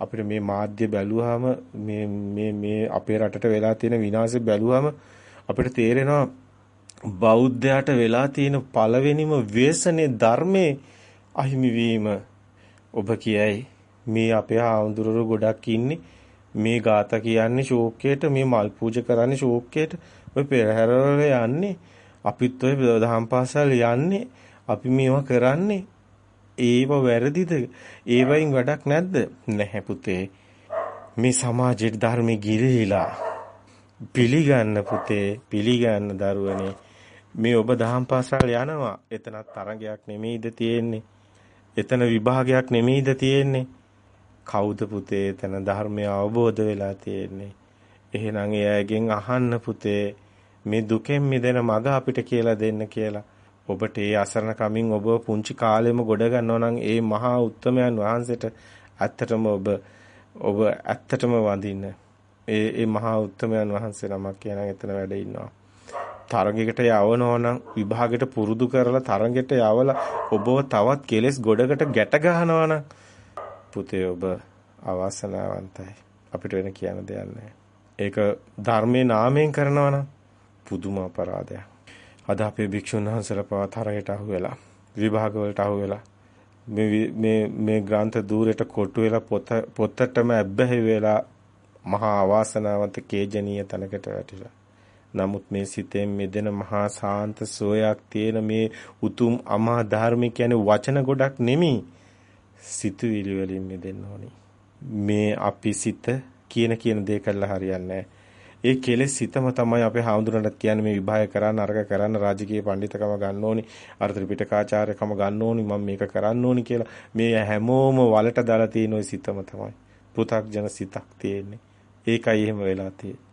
අපිට මේ මාධ්‍ය බැලුවාම මේ මේ මේ අපේ රටට වෙලා තියෙන විනාශය බැලුවාම අපිට තේරෙනවා බෞද්ධයාට වෙලා තියෙන පළවෙනිම ව්‍යසනේ ධර්මයේ අහිමි වීම ඔබ කියයි. මේ අපේ ආඳුරරු ගොඩක් ඉන්නේ. මේ ગાත කියන්නේ ශෝකයට මේ මල් පූජා කරන්නේ ශෝකයට. ඔය පෙරහැරවල යන්නේ. අපිත් ඔය දහම් පාසල් යන්නේ. අපි මේවා කරන්නේ. ඒව වැරදිද? ඒවයින් වැඩක් නැද්ද? නැහැ පුතේ. මේ සමාජයේ ධර්මයේ ගිලිහිලා පිළිගන්න පුතේ පිළිගන්න දරුවනේ. මේ ඔබ දහම් පාසල් යනවා. එතනත් තරගයක් නෙමෙයිද තියෙන්නේ? එතන විභාගයක් නෙමෙයිද තියෙන්නේ? කවුද පුතේ එතන ධර්මය අවබෝධ වෙලා තියෙන්නේ? එහෙනම් එයාගෙන් අහන්න පුතේ මේ දුකෙන් මිදෙන මඟ අපිට කියලා දෙන්න කියලා. ඔබට ඒ අසරණ කමින් ඔබ පුංචි කාලෙම ගොඩ ගන්නවා නම් ඒ මහා උත්තමයන් වහන්සේට ඇත්තටම ඔබ ඔබ ඇත්තටම වඳින්න. ඒ ඒ මහා උත්තමයන් වහන්සේ නමක් කියන එතන වැඩ ඉන්නවා. තරඟයකට යවනවා නම් විභාගයට පුරුදු කරලා තරඟයට යවලා ඔබව තවත් කෙලස් ගොඩකට ගැට ගහනවා නම් පුතේ ඔබ අවාසනාවන්තයි. අපිට වෙන කියන්න දෙයක් ඒක ධර්මයේ නාමයෙන් කරනවා නම් පුදුම අපරාධයක්. අද අපේ භික්ෂුන් වහන්සේලා පවා තරයට අහු වෙලා විභාග වලට අහු වෙලා මේ මේ මේ ග්‍රන්ථ දූරයට කොටු වෙලා පොත පොතටම ඇබ්බැහි වෙලා මහා අවාසනාවන්ත කේජනීය තැනකට වැටිලා. නමුත් මේ සිතෙන් මෙදෙන මහා සාන්ත සෝයක් තියෙන මේ උතුම් අමා ධර්මික කියන්නේ වචන ගොඩක් නෙමෙයි සිතුවිලි වලින් මෙදෙන්න ඕනි. මේ අපි සිත කියන කියන දේ කළා හරියන්නේ ඒ කෙලෙස් සිතම තමයි අපේ හාමුදුරන්ට කියන්නේ මේ විභාය කරන්න අරක කරන්න රාජකීය පඬිතකම ගන්න ඕනි අර ත්‍රිපිටකාචාර්යකම ගන්න ඕනි මම මේක කරන්න ඕනි කියලා මේ හැමෝම වලට දාලා තියෙන ওই සිතම තමයි පෘථග්ජන සිතක් තියෙන්නේ ඒකයි එහෙම වෙලා තියෙන්නේ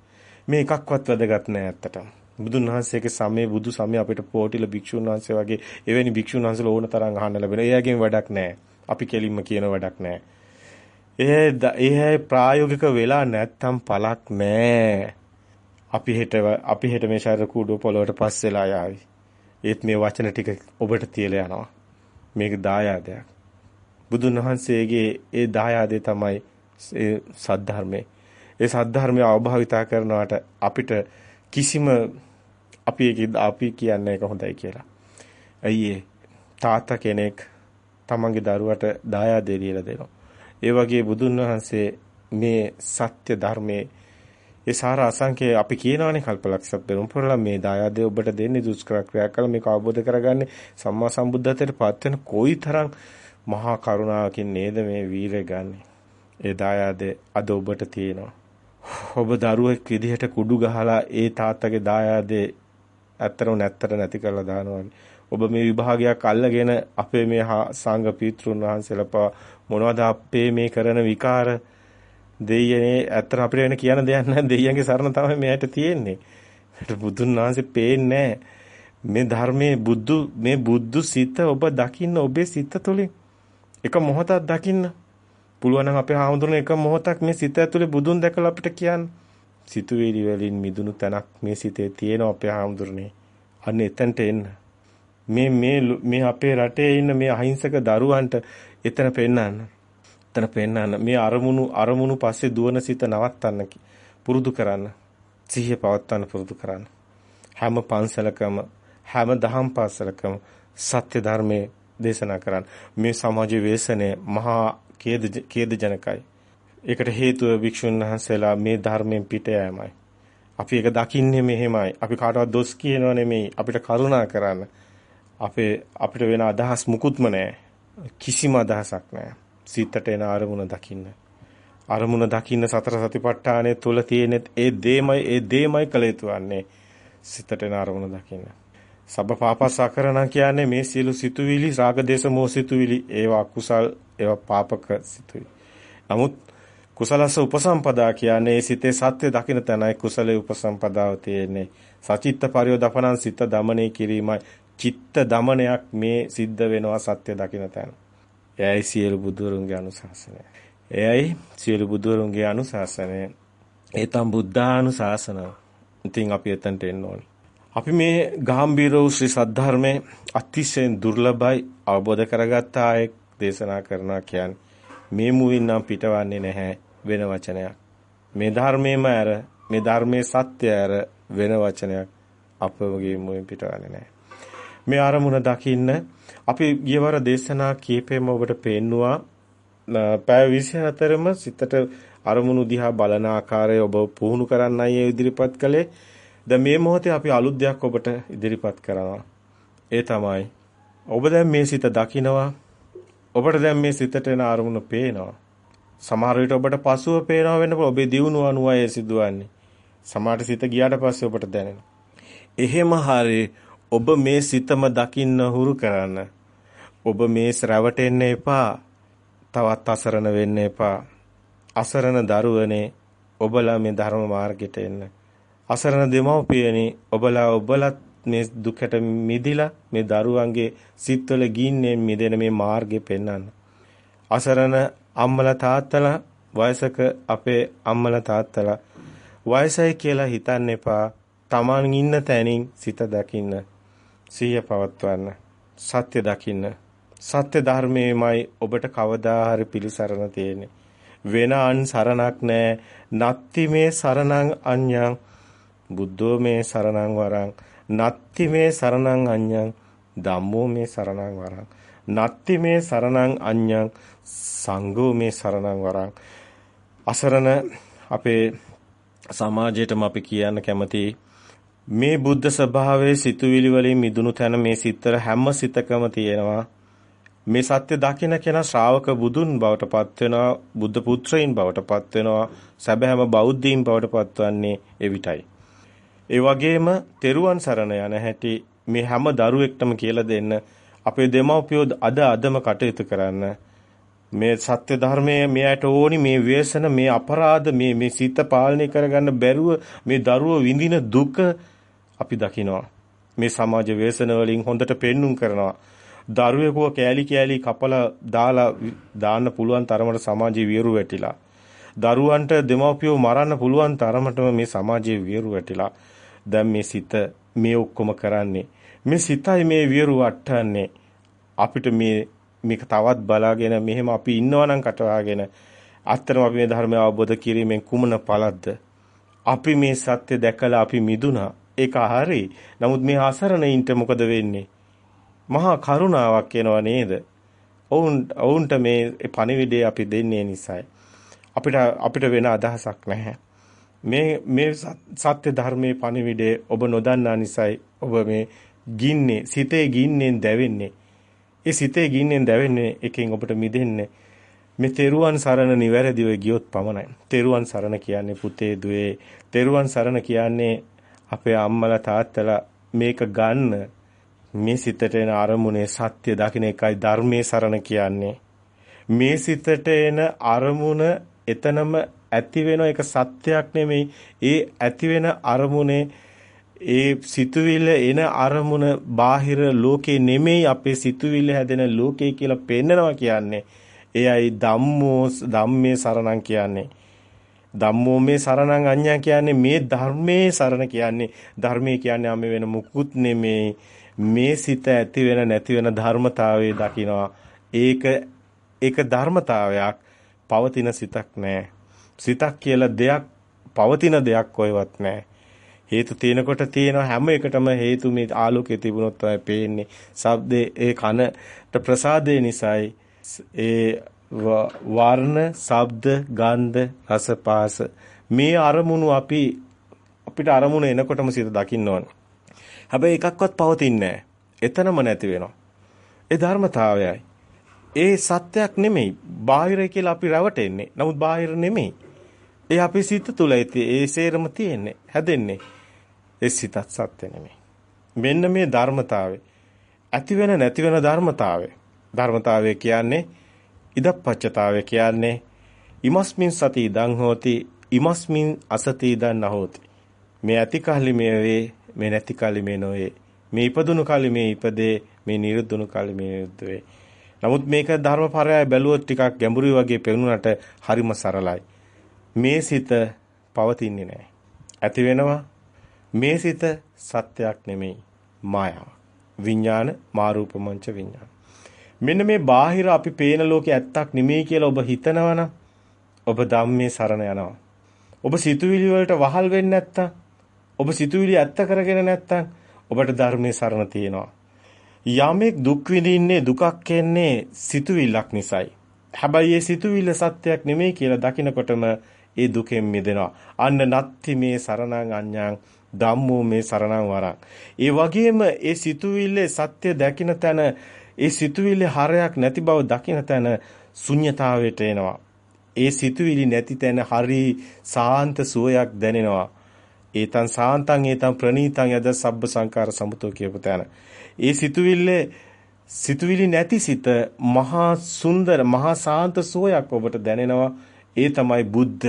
මේ එකක්වත් වැදගත් නෑ ඇත්තටම. බුදුන් වහන්සේගේ සමයේ බුදු සමයේ අපිට පොටිල භික්ෂුන් වහන්සේ වගේ එවැනි භික්ෂුන් වහන්සේලා ඕන තරම් අහන්න ලැබෙනවා. එයාගෙන් වැඩක් නෑ. අපි කෙලින්ම කියන වැඩක් නෑ. ඒ ඒ ප්‍රායෝගික වෙලා නැත්තම් පළක් නෑ. අපි හෙට අපි හෙට මේ ශරීර කූඩුව පොළොවට පස්සෙලා යාවි. ඒත් මේ වචන ටික ඔබට තියලා යනවා. මේක දායාදයක්. බුදුන් වහන්සේගේ ඒ දායාදේ තමයි ඒ සද්ධර්මයේ ඒ සද්ධර්මය අවභාවිතා කරනවට අපිට කිසිම අපි අපි කියන්නේ ඒක හොඳයි කියලා. ඇයි තාත්තා කෙනෙක් තමන්ගේ දරුවට දායාදේ දීලා දෙනවා. ඒ වගේ බුදුන් වහන්සේ මේ සත්‍ය ධර්මයේ ඒ සාර අසංකේ අපි කියනවානේ කල්පලක්ෂ පෙරම්පරලා මේ දායාදේ ඔබට දෙන්නේ දුෂ්කර ක්‍රියා කළ මේක අවබෝධ කරගන්නේ සම්මා සම්බුද්ධත්වයට පත් වෙන කොයිතරම් මහා කරුණාවකින් නේද මේ වීරය ගන්නෙ. ඒ දායාදේ අද ඔබට තියෙනවා. ඔබ දරුවෙක් විදිහට කුඩු ගහලා ඒ තාත්තගේ දායාදේ ඇත්තම නැත්තට නැති කරලා දානවානේ. ඔබ මේ විභාගයක් අල්ලගෙන අපේ මේ සංඝ පීත්‍රුන් වහන්සේලා මොනවද අපේ මේ කරන විකාර දෙයියනේ ඇත්තට අපිට වෙන කියන දෙයක් නැහැ දෙයියන්ගේ සරණ තමයි මෙයට තියෙන්නේ. ඒකට බුදුන් වහන්සේ පේන්නේ මේ ධර්මයේ බුදු මේ බුදු සිත ඔබ දකින්න ඔබේ සිත තුළින් එක මොහොතක් දකින්න පුළුවන් නම් අපේ හාමුදුරනේ එක මොහොතක් මේ සිත ඇතුලේ බුදුන් දැකලා අපිට කියන්න. සිතුවිලි වලින් මිදුණු තැනක් මේ සිතේ තියෙනවා අපේ හාමුදුරනේ. අන්න එතනට එන්න. මේ මේ මේ අපේ රටේ ඉන්න මේ අහිංසක දරුවන්ට එතන පෙන්නන්න. එතන පෙන්නන්න. මේ අරමුණු අරමුණු පස්සේ දුවන සිත නවත්තන්න පුරුදු කරන්න. සිහිය පවත්වන්න පුරුදු කරන්න. හැම පන්සලකම හැම දහම් පාසලකම සත්‍ය ධර්මයේ දේශනා කරන්න. මේ සමාජ වේසනේ මහා කේද කේද ජනකයි. ඒකට හේතුව වික්ෂුන් වහන්සේලා මේ ධර්මයෙන් පිට යෑමයි. අපි ඒක දකින්නේ මෙහෙමයි. අපි කාටවත් දොස් කියනව නෙමෙයි. අපිට කරුණා කරන්න. අපේ අපිට වෙන අදහස් මුකුත්ම නැහැ. කිසිම අදහසක් නැහැ. සිතට එන අරමුණ දකින්න. අරමුණ දකින්න සතර සතිපට්ඨානයේ තුල තියෙන ඒ දේමයි ඒ දේමයි කළ යුතු වන්නේ. සිතට එන අරමුණ දකින්න. සබ්බ පාපසකරණ කියන්නේ මේ සියලු සිතුවිලි රාග දේශ මොහ සිතුවිලි ඒවා කුසල් ඒවා පාපක සිතුවිලි. නමුත් කුසලස උපසම්පදා කියන්නේ සිතේ සත්‍ය දකින තැනයි කුසලයේ උපසම්පදාව තියෙන්නේ. සචිත්ත පරියෝදපණං සිත දමණය කිරීමයි. චිත්ත දමනයක් මේ සිද්ධ වෙනවා සත්‍ය දකින තැන. එයයි සියලු බුදුරුන්ගේ අනුශාසනය. එයයි සියලු බුදුරුන්ගේ අනුශාසනය. ඒතම් බුද්ධානුශාසන. ඉතින් අපි එතනට එන්න ඕනේ. අපි මේ ගාම්භීර වූ ශ්‍රී සද්ධර්මයේ අතිශයින් දුර්ලභයි අවබෝධ කරගත්ත අයෙක් දේශනා කරනවා කියන්නේ මේ මුවින් නම් පිටවන්නේ නැහැ වෙන වචනයක්. මේ ධර්මයේම ඇර මේ ධර්මයේ සත්‍ය ඇර වෙන වචනයක් අපවගේ මුවින් පිටවන්නේ නැහැ. මේ ආරමුණ දකින්න අපි ගියවර දේශනා කීපෙම ඔබට පෙන්නවා පැය 24ම සිතට අරමුණු දිහා බලන ආකාරය ඔබ පුහුණු කරන්නයි ඉදිරිපත් කළේ. දැන් මේ මොහොතේ අපි අලුත් දෙයක් ඔබට ඉදිරිපත් කරනවා. ඒ තමයි ඔබ දැන් මේ සිත දකිනවා. ඔබට දැන් මේ සිතට එන අරමුණ පේනවා. සමහර විට ඔබට පසුව පේනවා වෙන්න පුළුවන්. ඔබේ දියුණුව අනුව ඒ සිදුවන්නේ. සමහර සිත ගියාට පස්සේ ඔබට දැනෙනවා. එහෙම හරි ඔබ මේ සිතම දකින්න හුරු කරන්න. ඔබ මේ රැවටෙන්න එපා. තවත් අසරණ වෙන්න එපා. අසරණ දරුවනේ ඔබලා මේ ධර්ම මාර්ගයට එන්න. අසරණ දෙමව්පියනි ඔබලා ඔබලත් මේ දුකට මිදිලා මේ දරුවන්ගේ සිත්වල ගින්නෙන් මිදෙන මේ මාර්ගේ පෙන්වන්න. අසරණ අම්මලා තාත්තලා වයසක අපේ අම්මලා තාත්තලා වයසයි කියලා හිතන්න එපා. Taman ඉන්න තැනින් සිත දකින්න. සිහිය පවත්වන්න. සත්‍ය දකින්න. සත්‍ය ධර්මයේමයි ඔබට කවදා හරි පිළිසරණ තියෙන්නේ. වෙන අන් සරණක් නැහැ. නත්ති මේ සරණං අඤ්ඤං බුද්ධෝ මේ සරණං වරං නත්ති මේ සරණං අඤ්ඤං ධම්මෝ මේ සරණං වරං නත්ති මේ සරණං අඤ්ඤං සංඝෝ මේ සරණං වරං අසරණ අපේ සමාජයටම අපි කියන්න කැමති මේ බුද්ධ ස්වභාවයේ සිතුවිලි වලින් මිදුණු තැන මේ සිතර හැම සිතකම තියෙනවා. මේ සත්‍ය දකින කෙනා ශ්‍රාවක බුදුන් බවට පත් වෙනවා බුද්ධ පුත්‍රයින් බවට පත් වෙනවා සැබෑම බෞද්ධයින් බවට පත්වන්නේ එවිටයි. ඒ වගේම තෙරුවන් සරණ යන හැටි මේ හැම දරුවෙක්ටම කියලා දෙන්න අපේ දෙමව්පියෝ අද අදම කටයුතු කරන්න. මේ සත්‍ය ධර්මයේ මෙයට ඕනි මේ ව්‍යසන මේ අපරාධ මේ මේ සිත පාලනය කරගන්න බැරුව මේ දරුවෝ විඳින දුක අපි දකිනවා. මේ සමාජ ව්‍යසන වලින් හොඳට පෙන්눔 කරනවා දරුවෙකුව කෑලි කෑලි කපලා දාලා දාන්න පුළුවන් තරමට සමාජයේ වියරු වැටිලා. දරුවන්ට දෙමව්පියෝ මරන්න පුළුවන් තරමටම මේ සමාජයේ වියරු වැටිලා. දැන් මේ සිත මේ ඔක්කොම කරන්නේ. මේ සිතයි මේ වියරු වට්ටන්නේ අපිට මේ මේක තවත් බලාගෙන මෙහෙම අපි ඉන්නවා නම් කටවාගෙන අත්‍තරම අපි මේ ධර්මය අවබෝධ කිරීමෙන් කුමන පළක්ද අපි මේ සත්‍ය දැකලා අපි මිදුණා. ඒක හරි නමුත් මේ අසරණයින්ට මොකද වෙන්නේ මහා කරුණාවක් එනවා නේද ඔවුන් ඔවුන්ට මේ පණිවිඩය අපි දෙන්නේ නිසායි අපිට අපිට වෙන අදහසක් නැහැ මේ මේ සත්‍ය ධර්මයේ පණිවිඩය ඔබ නොදන්නා නිසායි ඔබ මේ ගින්නේ සිතේ ගින්නෙන් දැවෙන්නේ. ඒ සිතේ ගින්නෙන් දැවෙන්නේ එකෙන් ඔබට මිදෙන්නේ මේ තෙරුවන් සරණ නිවැරදිව ගියොත් පමණයි. තෙරුවන් සරණ කියන්නේ පුතේ දුවේ. තෙරුවන් සරණ කියන්නේ අපේ අම්මලා තාත්තලා මේක ගන්න මේ සිතට එන අරමුණේ සත්‍ය දකින්න එකයි ධර්මයේ සරණ කියන්නේ. මේ සිතට එන අරමුණ එතනම ඇති වෙන එක සත්‍යයක් නෙමෙයි. ඒ ඇති වෙන අරමුණේ ඒ සිතුවිල්ල එන අරමුණ බාහිර ලෝකේ නෙමෙයි අපේ සිතුවිල්ල හැදෙන ලෝකේ කියලා පෙන්නනවා කියන්නේ. එයයි ධම්මෝ ධම්මේ සරණං කියන්නේ. ධම්මෝ මේ සරණං අඤ්ඤා කියන්නේ මේ ධර්මයේ සරණ කියන්නේ ධර්මයේ කියන්නේ ආමේ වෙන මුකුත් නෙමෙයි. මේ සිත ඇති වෙන නැති වෙන ධර්මතාවයේ දකිනවා. ඒක ඒක ධර්මතාවයක් පවතින සිතක් නෑ. සිතක් කියලා දෙයක් පවතින දෙයක් කොහෙවත් නැහැ. හේතු තියෙනකොට තියෙන හැම එකටම හේතු මේ ආලෝකයේ තිබුණොත් තමයි පේන්නේ. ශබ්දේ ඒ කනට ප්‍රසාදේ නිසායි ඒ වර්ණ, ශබ්ද, ගන්ධ, රස, පාස මේ අරමුණු අපි අපිට අරමුණ එනකොටම සිත දකින්න ඕන. හැබැයි එකක්වත් පවතින්නේ නැහැ. එතනම නැති වෙනවා. ඒ ධර්මතාවයයි. ඒ සත්‍යයක් නෙමෙයි. බාහිරයි කියලා අපි රැවටෙන්නේ. නමුත් බාහිර නෙමෙයි. ඒ අපේ සිත තුල ඒ සේරම තියෙන්නේ හැදෙන්නේ ඒ සිතත් සත්‍ය නෙමෙයි මෙන්න මේ ධර්මතාවය ඇති වෙන නැති වෙන ධර්මතාවය ධර්මතාවය කියන්නේ ඉදප්පච්චතාවය කියන්නේ ඉමස්මින් සති ඉදං හෝති ඉමස්මින් අසති ඉදං නහෝති මේ ඇති කල්ලි මේ වේ මේ නැති කල්ලි මේ නොවේ මේ ඉපදුණු කල්ලි මේ ඉපදේ මේ නිරුද්ධුණු කල්ලි මේ නිරුද්ධ වේ නමුත් මේක ධර්මපරයය බැලුවොත් ටිකක් ගැඹුරුයි වගේ පෙනුනට හරිම සරලයි මේ සිත පවතින්නේ නැහැ. ඇති වෙනවා මේ සිත සත්‍යයක් නෙමෙයි මායාවක්. විඥාන මාරූපමංච විඥාන. මෙන්න මේ බාහිර අපි පේන ලෝකේ ඇත්තක් නෙමෙයි කියලා ඔබ හිතනවනම් ඔබ ධම්මේ සරණ යනවා. ඔබ සිතුවිලි වලට වහල් වෙන්නේ නැත්තම් ඔබ සිතුවිලි ඇත්ත කරගෙන නැත්තම් ඔබට ධර්මයේ සරණ තියෙනවා. යමෙක් දුක් විඳින්නේ දුකක් එන්නේ සිතුවිල්ලක් නිසායි. හැබැයි ඒ සිතුවිල්ල සත්‍යයක් නෙමෙයි කියලා දකිනකොටම ඒ දුකෙන් මිදෙනවා. අන්න නත්ති මේ සරණං අඤ්ඤං ධම්මෝ මේ සරණං වරං. ඒ වගේම ඒ සිතුවිල්ලේ සත්‍ය දකින තැන ඒ සිතුවිල්ලේ හරයක් නැති බව දකින තැන ශුන්්‍යතාවයට එනවා. ඒ සිතුවිලි නැති තැන හරි සාන්ත සුවයක් දැනෙනවා. ඒතන් සාන්තං ඒතන් ප්‍රණීතං යද සබ්බ සංකාර සමුතෝ කියපු තැන. ඒ සිතුවිල්ලේ සිතුවිලි නැති සිත මහා සුන්දර මහා සාන්ත සෝයක් ඔබට දැනෙනවා ඒ තමයි බුද්ධ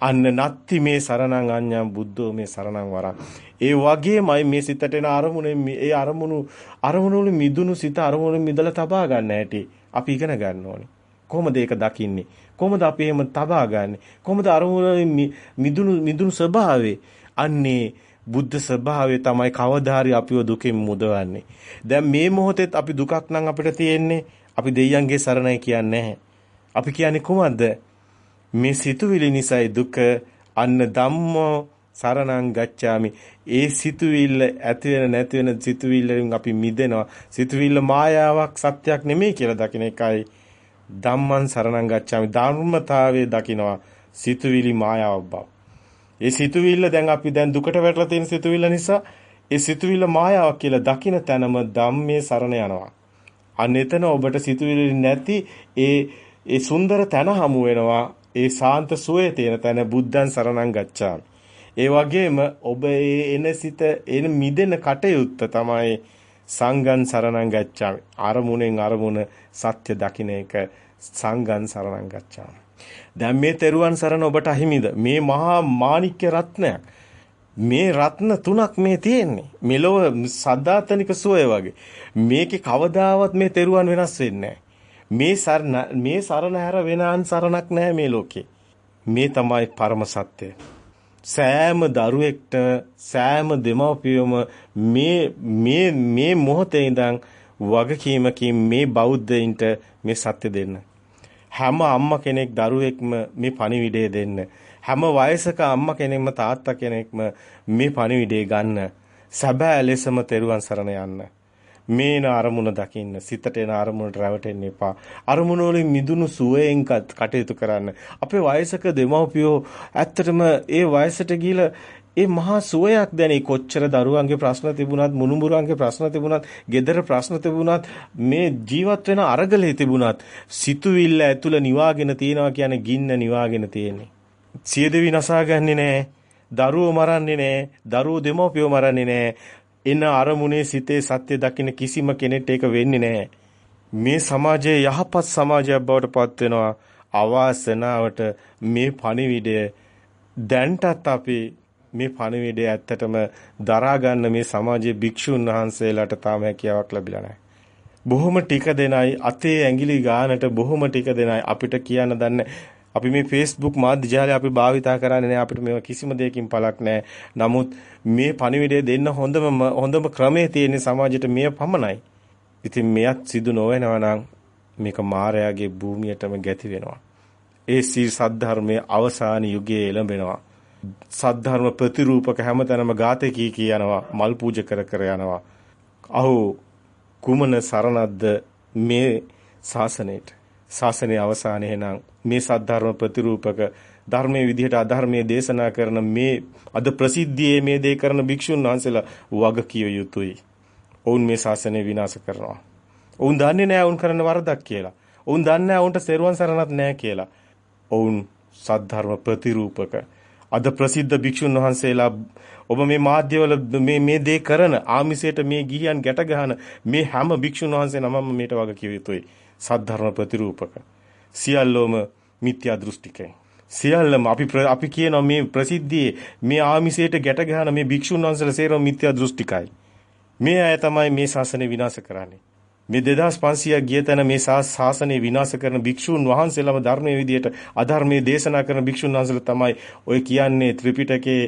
අන්න නත්ති මේ සරණං අඤ්ඤං බුද්ධෝ මේ සරණං වරං ඒ වගේමයි මේ සිතට එන අරමුණෙන් ඒ අරමුණු අරමුණු වල මිදුණු සිත අරමුණු මිදලා තබා ගන්න හැටි අපි ඉගෙන ගන්න ඕනේ. කොහොමද ඒක දකින්නේ? කොහොමද අපි එහෙම තබා ගන්නෙ? කොහොමද අරමුණු මිදුණු මිදුණු ස්වභාවය? අන්නේ බුද්ධ ස්වභාවය තමයි කවදාහරි අපිව දුකෙන් මුදවන්නේ. දැන් මේ මොහොතේත් අපි දුකක් නම් අපිට තියෙන්නේ අපි දෙයියන්ගේ සරණයි කියන්නේ අපි කියන්නේ කොහොමද? මේ සිතුවිලි නිසායි දුක අන්න ධම්මෝ සරණං ගච්ඡාමි. ඒ සිතුවිල්ල ඇති වෙන නැති වෙන සිතුවිල්ලෙන් අපි මිදෙනවා. සිතුවිල්ල මායාවක් සත්‍යයක් නෙමෙයි කියලා දකින එකයි ධම්මං සරණං ගච්ඡාමි. ධර්මතාවයේ දකිනවා සිතුවිලි මායාවක් බව. ඒ සිතුවිල්ල දැන් අපි දැන් දුකට වැටලා තියෙන සිතුවිල්ල නිසා ඒ සිතුවිල්ල මායාවක් කියලා දකින තැනම ධම්මේ සරණ යනවා. අන්න එතන ඔබට සිතුවිලි නැති ඒ ඒ සුන්දර තැන හමු වෙනවා. ඒ සාන්ත සුවේ තියෙන තැන බුද්ධං සරණං ගච්ඡාමි. ඒ වගේම ඔබ ඒ එන සිත එන මිදෙන කටයුත්ත තමයි සංගන් සරණං ගච්ඡාමි. අරමුණෙන් අරමුණ සත්‍ය දකින්න එක සංගන් සරණං ගච්ඡාමි. දැන් මේ තෙරුවන් සරණ ඔබට අහිමිද? මේ මහා මාණික්‍ය රත්නයක්. මේ රත්න තුනක් මේ තියෙන්නේ. මෙලොව සද්ධාතනික සෝය වගේ. මේකේ කවදාවත් මේ තෙරුවන් වෙනස් වෙන්නේ මේ සරණ මේ සරණ හැර වෙන අන් සරණක් නැහැ මේ ලෝකේ. මේ තමයි පරම සත්‍යය. සෑම දරුවෙක්ට සෑම දෙමව්පියොම මේ මේ මේ මොහොතේ ඉඳන් වගකීමකින් මේ බෞද්ධයින්ට මේ සත්‍ය දෙන්න. හැම අම්මා කෙනෙක් දරුවෙක්ම මේ පණිවිඩය දෙන්න. හැම වයසක අම්මා කෙනෙක්ම තාත්තා කෙනෙක්ම මේ පණිවිඩය ගන්න. සැබෑ ලෙසම තෙරුවන් සරණ යන්න. මේන අරමුණ දකින්න සිතට එන අරමුණට රැවටෙන්න එපා. අරමුණ වලින් මිදුණු සුවයෙන් කටයුතු කරන්න. අපේ වයසක දෙමව්පියෝ ඇත්තටම ඒ වයසට ගිහිලා ඒ මහා සුවයක් දැනේ කොච්චර දරුවන්ගේ ප්‍රශ්න තිබුණත් මුණුබුරන්ගේ ප්‍රශ්න තිබුණත් gedara ප්‍රශ්න තිබුණත් මේ ජීවත් වෙන අරගලේ තිබුණත් සිතුවිල්ල ඇතුළ නිවාගෙන තියනවා කියන්නේ ගින්න නිවාගෙන තියෙන්නේ. සියදෙවි නසාගන්නේ නැහැ. දරුවෝ මරන්නේ නැහැ. දරුවෝ දෙමව්පියෝ මරන්නේ නැහැ. එන අරමුණේ සිතේ සත්‍ය දකින්න කිසිම කෙනෙක් ඒක වෙන්නේ නැහැ. මේ සමාජයේ යහපත් සමාජයක් බවට පත් වෙනවා. අවාසනාවට මේ පණිවිඩය දැන්ටත් අපි මේ පණිවිඩය ඇත්තටම දරා ගන්න මේ සමාජයේ භික්ෂුන් වහන්සේලාට තාම හැකියාවක් ලැබිලා නැහැ. බොහොම ටික දෙනයි අතේ ඇඟිලි ගානට බොහොම ටික දෙනයි අපිට කියන්න දන්නේ. අපි මේ Facebook මාධ්‍ය ජාලය අපි භාවිතා කරන්නේ නැහැ අපිට මේවා කිසිම දෙයකින් පළක් නැහැ. නමුත් මේ පණිවිඩය දෙන්න හොඳම හොඳම ක්‍රමයේ තියෙන සමාජයට මෙය පමණයි. ඉතින් මෙයත් සිදු නොවෙනවා නම් මේක මායාවේ භූමියටම ගැති වෙනවා. ඒ සී සද්ධර්මයේ අවසාන යුගයේ එළඹෙනවා. සද්ධර්ම ප්‍රතිරූපක හැමතැනම ගාතේ කී කී යනවා මල් පූජ කර කර යනවා අහෝ කුමන සරණක්ද මේ ශාසනයේට ශාසනයේ අවසානයේ නම් මේ සද්ධර්ම ප්‍රතිරූපක ධර්මයේ විදිහට අධර්මයේ දේශනා කරන මේ අද ප්‍රසිද්ධියේ මේ දේ කරන භික්ෂුන් වහන්සේලා වග කිය යුතුයි. ඔවුන් මේ ශාසනය විනාශ කරනවා. ඔවුන් දන්නේ නැහැ ඔවුන් කරන වරදක් කියලා. ඔවුන් දන්නේ නැහැ ඔවුන්ට සෙරුවන් සරණක් නැහැ කියලා. ඔවුන් සද්ධර්ම ප්‍රතිරූපක අද ප්‍රසිද්ධ භික්ෂුන් වහන්සේලා ඔබ මේ මාධ්‍යවල මේ මේ දේ කරන ආමිසයට මේ ගිහියන් ගැට ගහන මේ හැම භික්ෂුන් වහන්සේ නමම මේට වග කිය යුතුයි. සද්ධර්ම ප්‍රතිරූපක. සියල්ලෝම මිත්‍යා දෘෂ්ටිකයි. සියල්ලම අපි අපි කියනවා මේ ප්‍රසිද්ධියේ මේ ආමිසයට ගැට ගහන මේ භික්ෂුන් වහන්සේලා සේරම මිත්‍යා දෘෂ්ටිකයි. මේ අය තමයි මේ ශාසනය විනාශ කරන්නේ. මේ 2500ක් ගිය තැන මේ ශාසනය විනාශ කරන භික්ෂුන් වහන්සේලාම ධර්මයේ විදියට අධර්මයේ දේශනා කරන භික්ෂුන් වහන්සේලා තමයි ඔය කියන්නේ ත්‍රිපිටකයේ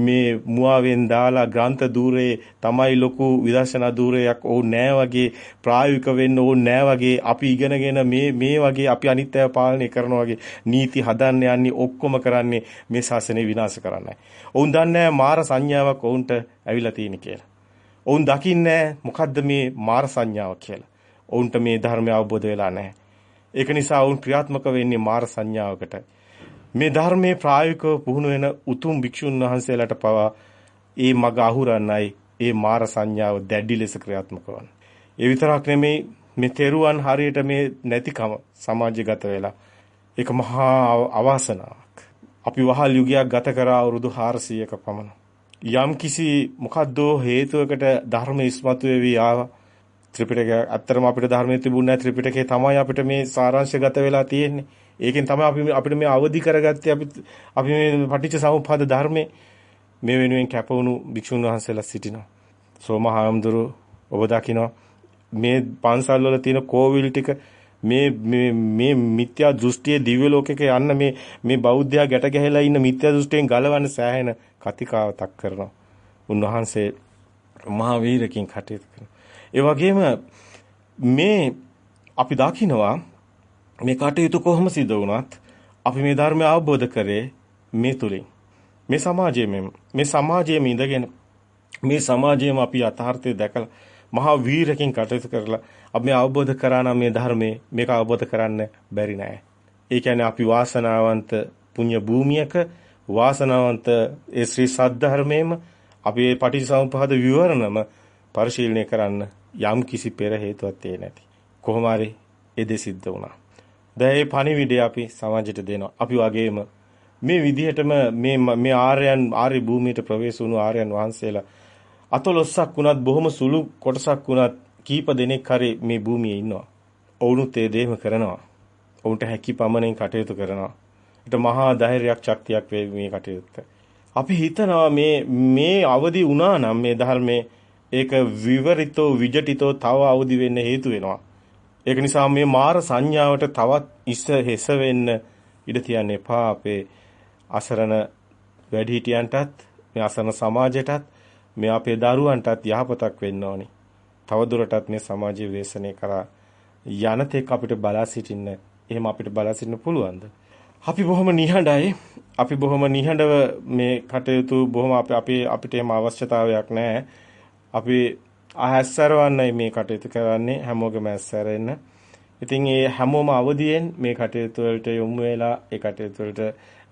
මේ මුවාවෙන් දාලා ග්‍රන්ථ දූරේ තමයි ලොකු විදර්ශනා දූරයක් ඕ නෑ වගේ ප්‍රායෝගික වෙන්න ඕ නෑ වගේ අපි ඉගෙනගෙන මේ මේ වගේ අපි අනිත්‍යව පාලනය කරනවා වගේ නීති හදන්න යන්නේ ඔක්කොම කරන්නේ මේ ශාසනය විනාශ කරන්නයි. ඔවුන් දන්නේ මාර සංඥාවක් ඔවුන්ට ඇවිල්ලා තියෙන කියලා. ඔවුන් දකින්නේ මොකද්ද මේ මාර සංඥාව කියලා. ඔවුන්ට මේ ධර්මය අවබෝධ වෙලා නැහැ. ඒක නිසා ඔවුන් ක්‍රියාත්මක වෙන්නේ මාර සංඥාවකට. මේ ධර්මයේ ප්‍රායෝගිකව පුහුණු වෙන උතුම් භික්ෂුන් වහන්සේලාට පවා ඒ මග අහුරන්නයි ඒ මාර සංඥාව දැඩි ලෙස ක්‍රියාත්මක වන්නේ. ඒ විතරක් නෙමෙයි මේ තෙරුවන් හරියට මේ නැතිකම සමාජගත වෙලා ඒක මහා අවාසනාවක්. අපි වහල් යුගයක් ගත කරා අවුරුදු 400ක පමණ. යම් කිසි මොකද්දෝ හේතුවකට ධර්ම ඉස්මතු වෙවි ආවා. ත්‍රිපිටකය ඇත්තටම අපිට ධර්මයේ තිබුණ නැහැ ත්‍රිපිටකේ තමයි අපිට මේ සාරාංශගත වෙලා තියෙන්නේ. ඒකෙන් තමයි අපි අපිට මේ අවදි කරගත්තේ අපි අපි මේ පටිච්ච සමුප්පාද ධර්මයේ මේ වෙනුවෙන් කැපවුණු භික්ෂුන් වහන්සේලා සිටිනවා. සෝමහාමුදුරු ඔබ දකිනවා මේ පන්සල් වල තියෙන කෝවිල් ටික මේ මේ මේ මිත්‍යා දෘෂ්ටියේ දිව්‍ය ලෝකයක යන්න මේ මේ බෞද්ධයා ගැට ගැහිලා ඉන්න මිත්‍යා දෘෂ්ටියෙන් ගලවන්න සෑහෙන කතිකාවතක් කරනවා. උන්වහන්සේ මහා වීරකින් කටයුතු කරනවා. ඒ වගේම මේ අපි දකිනවා මේ කටයුතු කොහොම සිදු වුණත් අපි මේ ධර්මය අවබෝධ කරේ මේ තුලින්. මේ සමාජයේ මේ සමාජයේ ඉඳගෙන මේ සමාජයේම අපි යථාර්ථය දැකලා මහා වීරකින් කටයුතු කරලා අපි අවබෝධ කරා නම් මේ ධර්මයේ මේක අවබෝධ කරන්න බැරි නෑ. ඒ කියන්නේ අපි වාසනාවන්ත පුණ්‍ය භූමියක වාසනාවන්ත ඒ ශ්‍රී සද්ධර්මයේම අපි මේ පටිච්චසමුප්පාද විවරණම පරිශීලනය කරන්න යම් කිසි පෙර හේතුවක් තේ නැති. කොහොම හරි ඒ දෙ සිද්ධ වුණා. දැන් මේ පණිවිඩය අපි සමාජයට දෙනවා. අපි වගේම මේ විදිහටම මේ මේ ආර්යයන් ආර්ය භූමියට ප්‍රවේශ වුණු ආර්යයන් වහන්සේලා අතලොස්සක් වුණත් බොහොම සුළු කොටසක් වුණත් කීප දෙනෙක් හරි මේ භූමියේ ඉන්නවා. ඔවුනුත් ඒ දේම කරනවා. ඔවුන්ට හැකි පමණින් කටයුතු කරනවා. ඒට මහා ධෛර්යයක් ශක්තියක් වේ මේ කටයුත්ත. අපි හිතනවා මේ මේ අවදි වුණා නම් මේ ධර්මයේ ඒක විවරිතෝ විජටිතෝ තව අවදි වෙන්න හේතු වෙනවා. ඒක නිසා මේ මාර සංඥාවට තවත් ඉස්ස හෙස වෙන්න ඉඩ තියන්න එපා අපේ අසරණ වැඩිහිටියන්ටත් මේ අසරණ සමාජයටත් මේ අපේ දරුවන්ටත් යහපතක් වෙන්න ඕනි. තවදුරටත් මේ සමාජීය වේසනය කරා යන තෙක් අපිට බලා සිටින්න එහෙම අපිට බලා සිටින්න පුළුවන්ද? අපි බොහොම නිහඬයි. අපි බොහොම නිහඬව මේ කටයුතු බොහොම අපේ අපිට එහෙම අවශ්‍යතාවයක් නැහැ. අපි ආහැස්සරවන්නයි මේ කටයුතු කරන්නේ හැමෝගෙම ඇස්සරෙන්න. ඉතින් ඒ හැමෝම අවදියෙන් මේ කටයුතු වලට යොමු වෙලා ඒ කටයුතු වලට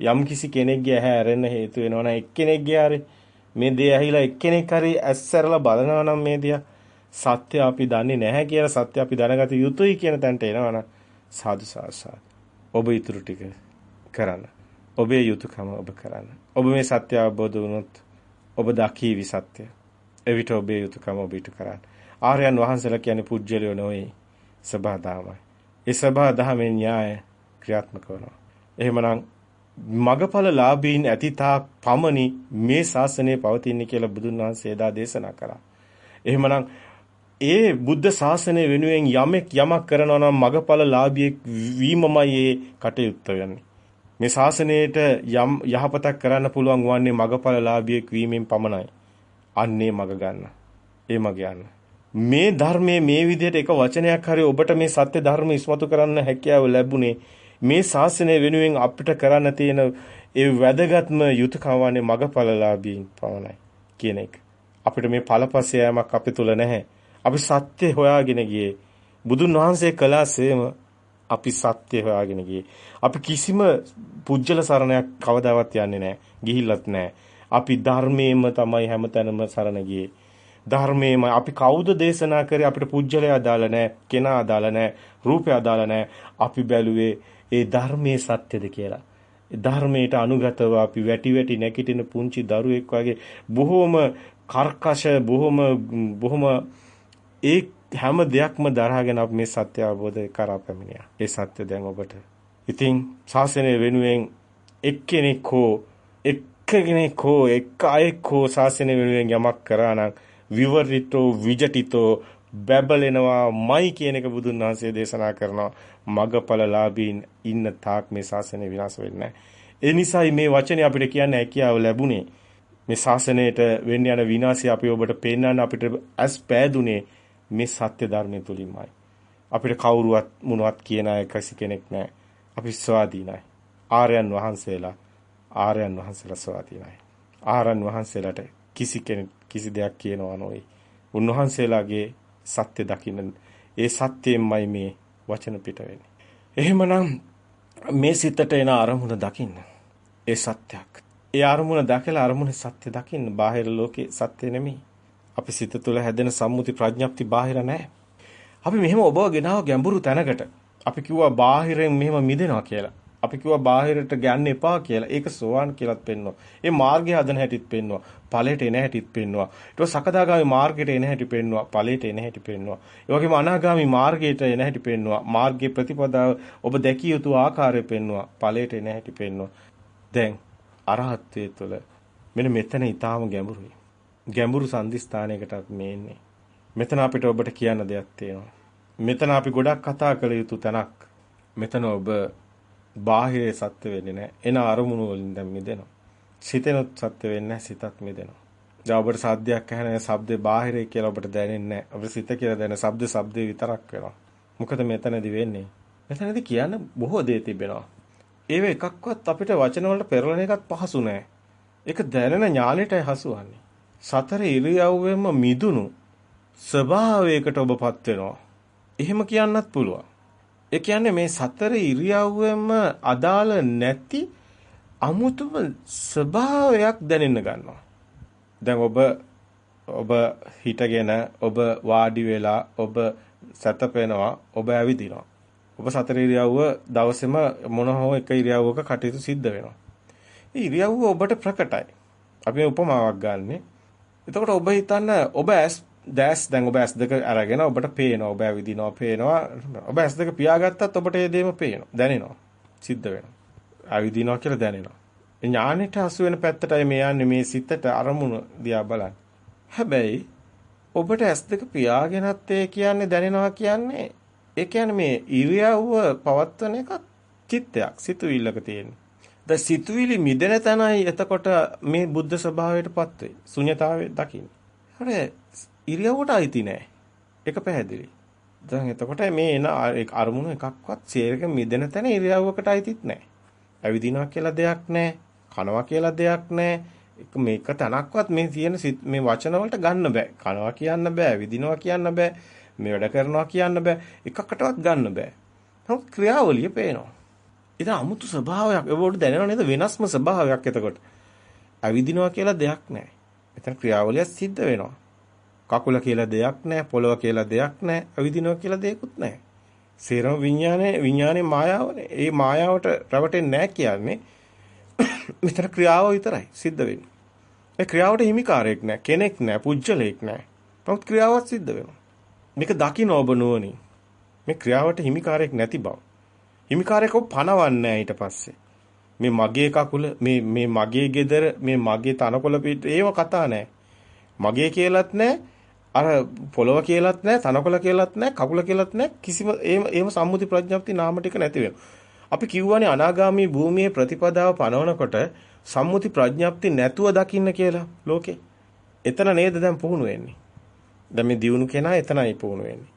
යම් කිසි කෙනෙක්ගේ ඇහැ ඇරෙන්න හේතු වෙනවා නම් එක්කෙනෙක්ගේ හරි මේ දේ ඇහිලා එක්කෙනෙක් හරි ඇස්සරලා බලනවා නම් මේ දිහා සත්‍ය අපි දන්නේ නැහැ කියලා සත්‍ය අපි දැනගත යුතුයි කියන තැනට එනවනම් සාදු සාසාද ඔබ ඊටු ටික කරන්න ඔබේ යුතුයකම ඔබ කරන්න ඔබ මේ සත්‍ය අවබෝධ වුණොත් ඔබ දකීවි සත්‍ය එවිට ඔබේ යුතුයකම ඔබ ඊට කරන්න. ආර්යයන් වහන්සේලා කියන්නේ පුජ්‍යලියෝ නොවේ. සබහා දහමයි. ඒ සබහා දහමේ න්‍යාය ක්‍රියාත්මක වෙනවා. එහෙමනම් මගඵල ලාභීන් ඇතිතා පමණි මේ ශාසනය පවතින්නේ කියලා බුදුන් වහන්සේ එදා දේශනා කරා. එහෙමනම් ඒ බුද්ධ ශාසනය වෙනුවෙන් යමෙක් යමක් කරනවා නම් මගඵල ලාභියෙක් වීමමයි ඒ කටයුත්ත වෙන්නේ. මේ ශාසනයට යම් යහපතක් කරන්න පුළුවන් වන්නේ මගඵල ලාභියෙක් වීමෙන් පමණයි. අන්නේ මග ගන්න. ඒ මග යන්න. මේ ධර්මයේ මේ විදිහට එක වචනයක් හරි ඔබට මේ සත්‍ය ධර්ම ඉස්මතු කරන්න හැකියාව ලැබුණේ මේ ශාසනය වෙනුවෙන් අපිට කරන්න තියෙන ඒ වැදගත්ම යුතුයකම වන්නේ මගඵලලාභීන් පවණයි කියන එක. අපිට මේ ඵලපස්ස යෑමක් අපි තුල නැහැ. අපි සත්‍ය හොයාගෙන ගියේ. බුදුන් වහන්සේ කළාසේම අපි සත්‍ය හොයාගෙන ගියේ. අපි කිසිම පුජ්‍යල සරණයක් කවදාවත් යන්නේ නැහැ. ගිහිල්ලත් නැහැ. අපි ධර්මයේම තමයි හැමතැනම සරණ ගියේ. ධර්මයේම අපි කවුද දේශනා කරේ අපිට පුජ්‍යලය අදාළ නැහැ, කෙනා අදාළ නැහැ, රූපය අදාළ නැහැ. අපි බැලුවේ ඒ ධර්මයේ සත්‍යද කියලා. ධර්මයට අනුගතව අපි වැටි වැටි නැගිටින පුංචි දරුවෙක් වගේ බොහොම කර්කශ බොහොම බොහොම ඒ හැම දෙයක්ම දරාගෙන අපි මේ සත්‍ය අවබෝධ කරා පැමිණියා. ඒ සත්‍ය දැන් ඔබට. ඉතින් ශාසනය වෙනුවෙන් එක්කෙනෙක් හෝ එක් කෙනෙක් හෝ එක් අයෙක් හෝ ශාසනය වෙනුවෙන් යමක් කරා නම් විවරිතෝ විජටිතෝ බැබලෙනවා මයි කියන එක බුදුන් වහන්සේ දේශනා කරනවා මගපලලාභීන් ඉන්න තාක් මේ ශාසනය විනාශ වෙන්නේ ඒ නිසායි මේ වචනේ අපිට කියන්න හැකියාව ලැබුණේ මේ ශාසනයට වෙන්න යන විනාශය අපි ඔබට පෙන්වන්න අපිට ඇස් පෑදුනේ මේ සත්‍ය ධර්මය තුලින්මයි අපිට කවුරුවත් මොනවත් කියන අය කිසි කෙනෙක් නැහැ අපි ස්වාධීනයි ආර්යයන් වහන්සේලා ආර්යයන් වහන්සේලා ස්වාධීනයි ආරයන් වහන්සේලාට කිසි කෙනෙක් කිසි දෙයක් කියනවා නොවේ උන්වහන්සේලාගේ සත්‍ය දකින්න ඒ සත්‍යයෙන්මයි මේ වචන පිට වෙන්නේ. එහෙමනම් මේ සිතට එන අරමුණ දකින්න. ඒ සත්‍යයක්. ඒ අරමුණ දැකලා අරමුණේ සත්‍ය දකින්න. බාහිර ලෝකේ සත්‍ය නෙමෙයි. අපි සිත තුළ හැදෙන සම්මුති ප්‍රඥප්ති බාහිර නැහැ. අපි මෙහෙම ඔබව ගෙනාව ගැඹුරු තැනකට. අපි කිව්වා බාහිරෙන් මෙහෙම මිදෙනවා කියලා. අපි කිව්වා බාහිරට යන්න එපා කියලා. ඒක සෝවාන් කියලාත් පෙන්වනවා. ඒ මාර්ගය හදන හැටිත් පෙන්වනවා. ඵලයට එන හැටිත් පෙන්වනවා. ඊට සකදාගාමි මාර්ගයට එන හැටි පෙන්වනවා. ඵලයට එන හැටි පෙන්වනවා. ඒ වගේම අනාගාමි මාර්ගයට එන හැටි පෙන්වනවා. මාර්ගයේ ප්‍රතිපදාව ඔබ දැකිය යුතු ආකාරය පෙන්වනවා. ඵලයට එන හැටි පෙන්වනවා. දැන් අරහත්ත්වයේ තුළ මෙන්න මෙතන ඊටාම ගැඹුරුයි. ගැඹුරු සංදිස්ථානයකට මේ ඉන්නේ. මෙතන අපිට ඔබට කියන්න දෙයක් තියෙනවා. මෙතන අපි ගොඩක් කතා කළ යුතු තැනක්. මෙතන ඔබ බාහිරේ සත්‍ය වෙන්නේ නැහැ. එන අරමුණු වලින් දැන් මිදෙනවා. සිතෙනොත් සත්‍ය වෙන්නේ නැහැ. සිතත් මිදෙනවා. දැන් ඔබට සාද්දයක් ඇහෙන ශබ්දේ බාහිරේ කියලා ඔබට දැනෙන්නේ නැහැ. ඔබට සිත කියලා දැනෙන ශබ්ද ශබ්දේ විතරක් වෙනවා. මොකද මෙතනදී වෙන්නේ? මෙතනදී කියන්න බොහෝ දේ තිබෙනවා. ඒව එකක්වත් අපිට වචන වලට පෙරලන එකත් පහසු නෑ. ඒක දැනෙන ඥානෙටයි හසුවන්නේ. සතර ඉරියව්වෙම මිදුණු ස්වභාවයකට ඔබපත් වෙනවා. එහෙම කියන්නත් පුළුවන්. ඒ කියන්නේ මේ සතර ඉරියව්වෙම අදාළ නැති අමුතුම ස්වභාවයක් දැනෙන්න ගන්නවා. දැන් ඔබ ඔබ හිටගෙන ඔබ වාඩි වෙලා ඔබ සැතපෙනවා ඔබ ඇවිදිනවා. ඔබ සතර ඉරියව්ව දවසේම මොන හෝ එක ඉරියව්වක කටයුතු සිද්ධ වෙනවා. මේ ඉරියව්ව ඔබට ප්‍රකටයි. අපි උපමාවක් ගන්නෙ. එතකොට ඔබ හිතන්න ඔබ ඇස් දැස් දැන් ඔබ S2 අරගෙන ඔබට පේනවා. ඔබ ඇවිදිනවා පේනවා. ඔබ S2 පියාගත්තත් ඔබට ඒ දේම පේනවා. දැනෙනවා. සිද්ධ වෙනවා. ඇවිදිනවා කියලා දැනෙනවා. ඥානෙට හසු වෙන පැත්තටයි මේ යන්නේ. මේ සිතට අරමුණ දිහා බලන්න. හැබැයි ඔබට S2 පියාගෙනත් ඒ කියන්නේ දැනෙනවා කියන්නේ. ඒ කියන්නේ මේ ඉරියව්ව පවත්වන එක චිත්තයක් සිතුවිල්ලක තියෙන. ද සිතුවිලි මිදෙන තැනයි එතකොට මේ බුද්ධ ස්වභාවයටපත් වෙයි. ශුන්‍යතාවය දකින්න. හරි ඉරියව්වට අයිති නෑ. ඒක පැහැදිලි. දැන් එතකොට මේ එන අරමුණු එකක්වත් සියයක මිදෙන තැන ඉරියව්වකට අයිතිත් නෑ. ඇවිදිනවා කියලා දෙයක් නෑ. කනවා කියලා දෙයක් නෑ. මේක තනක්වත් මේ තියෙන මේ වචන වලට ගන්න බෑ. කනවා කියන්න බෑ. ඇවිදිනවා කියන්න බෑ. මේ වැඩ කරනවා කියන්න බෑ. එකකටවත් ගන්න බෑ. නමුත් ක්‍රියාවලිය පේනවා. ඒක 아무තු ස්වභාවයක්. ඒවට දැනෙනව නේද වෙනස්ම ස්වභාවයක් එතකොට. ඇවිදිනවා කියලා දෙයක් නෑ. එතන ක්‍රියාවලිය සිද්ධ වෙනවා. කකුල කියලා දෙයක් නැහැ, පොළව කියලා දෙයක් නැහැ, අවිදිනවා කියලා දෙයක්වත් නැහැ. සේරම විඥානේ විඥානේ මායාවනේ. ඒ මායාවට රැවටෙන්නේ නැහැ කියන්නේ මෙතන ක්‍රියාව විතරයි සිද්ධ වෙන්නේ. ඒ ක්‍රියාවට හිමිකාරයක් නැහැ, කෙනෙක් නැහැ, පුජ්‍යලයක් නැහැ. නමුත් ක්‍රියාවක් සිද්ධ වෙනවා. මේක දකින්න ඔබ නුවණින්. මේ ක්‍රියාවට හිමිකාරයක් නැති බව. හිමිකාරයකව පනවන්නේ ඊට පස්සේ. මේ මගේ කකුල මේ මේ මගේ ගෙදර මේ මගේ තනකොළ පිට ඒව කතා නැහැ. මගේ කියලත් නැහැ අර පොළව කියලාත් නැහැ, තනකොළ කියලාත් නැහැ, කකුල කියලාත් නැහැ. කිසිම එහෙම එහෙම සම්මුති ප්‍රඥප්ති නාම ටික නැති අපි කිව්වනේ අනාගාමී භූමියේ ප්‍රතිපදාව පනවනකොට සම්මුති ප්‍රඥප්ති නැතුව දකින්න කියලා ලෝකේ. එතන නේද දැන් පුහුණු වෙන්නේ. දැන් මේ දියුණු කෙනා එතනයි පුහුණු වෙන්නේ.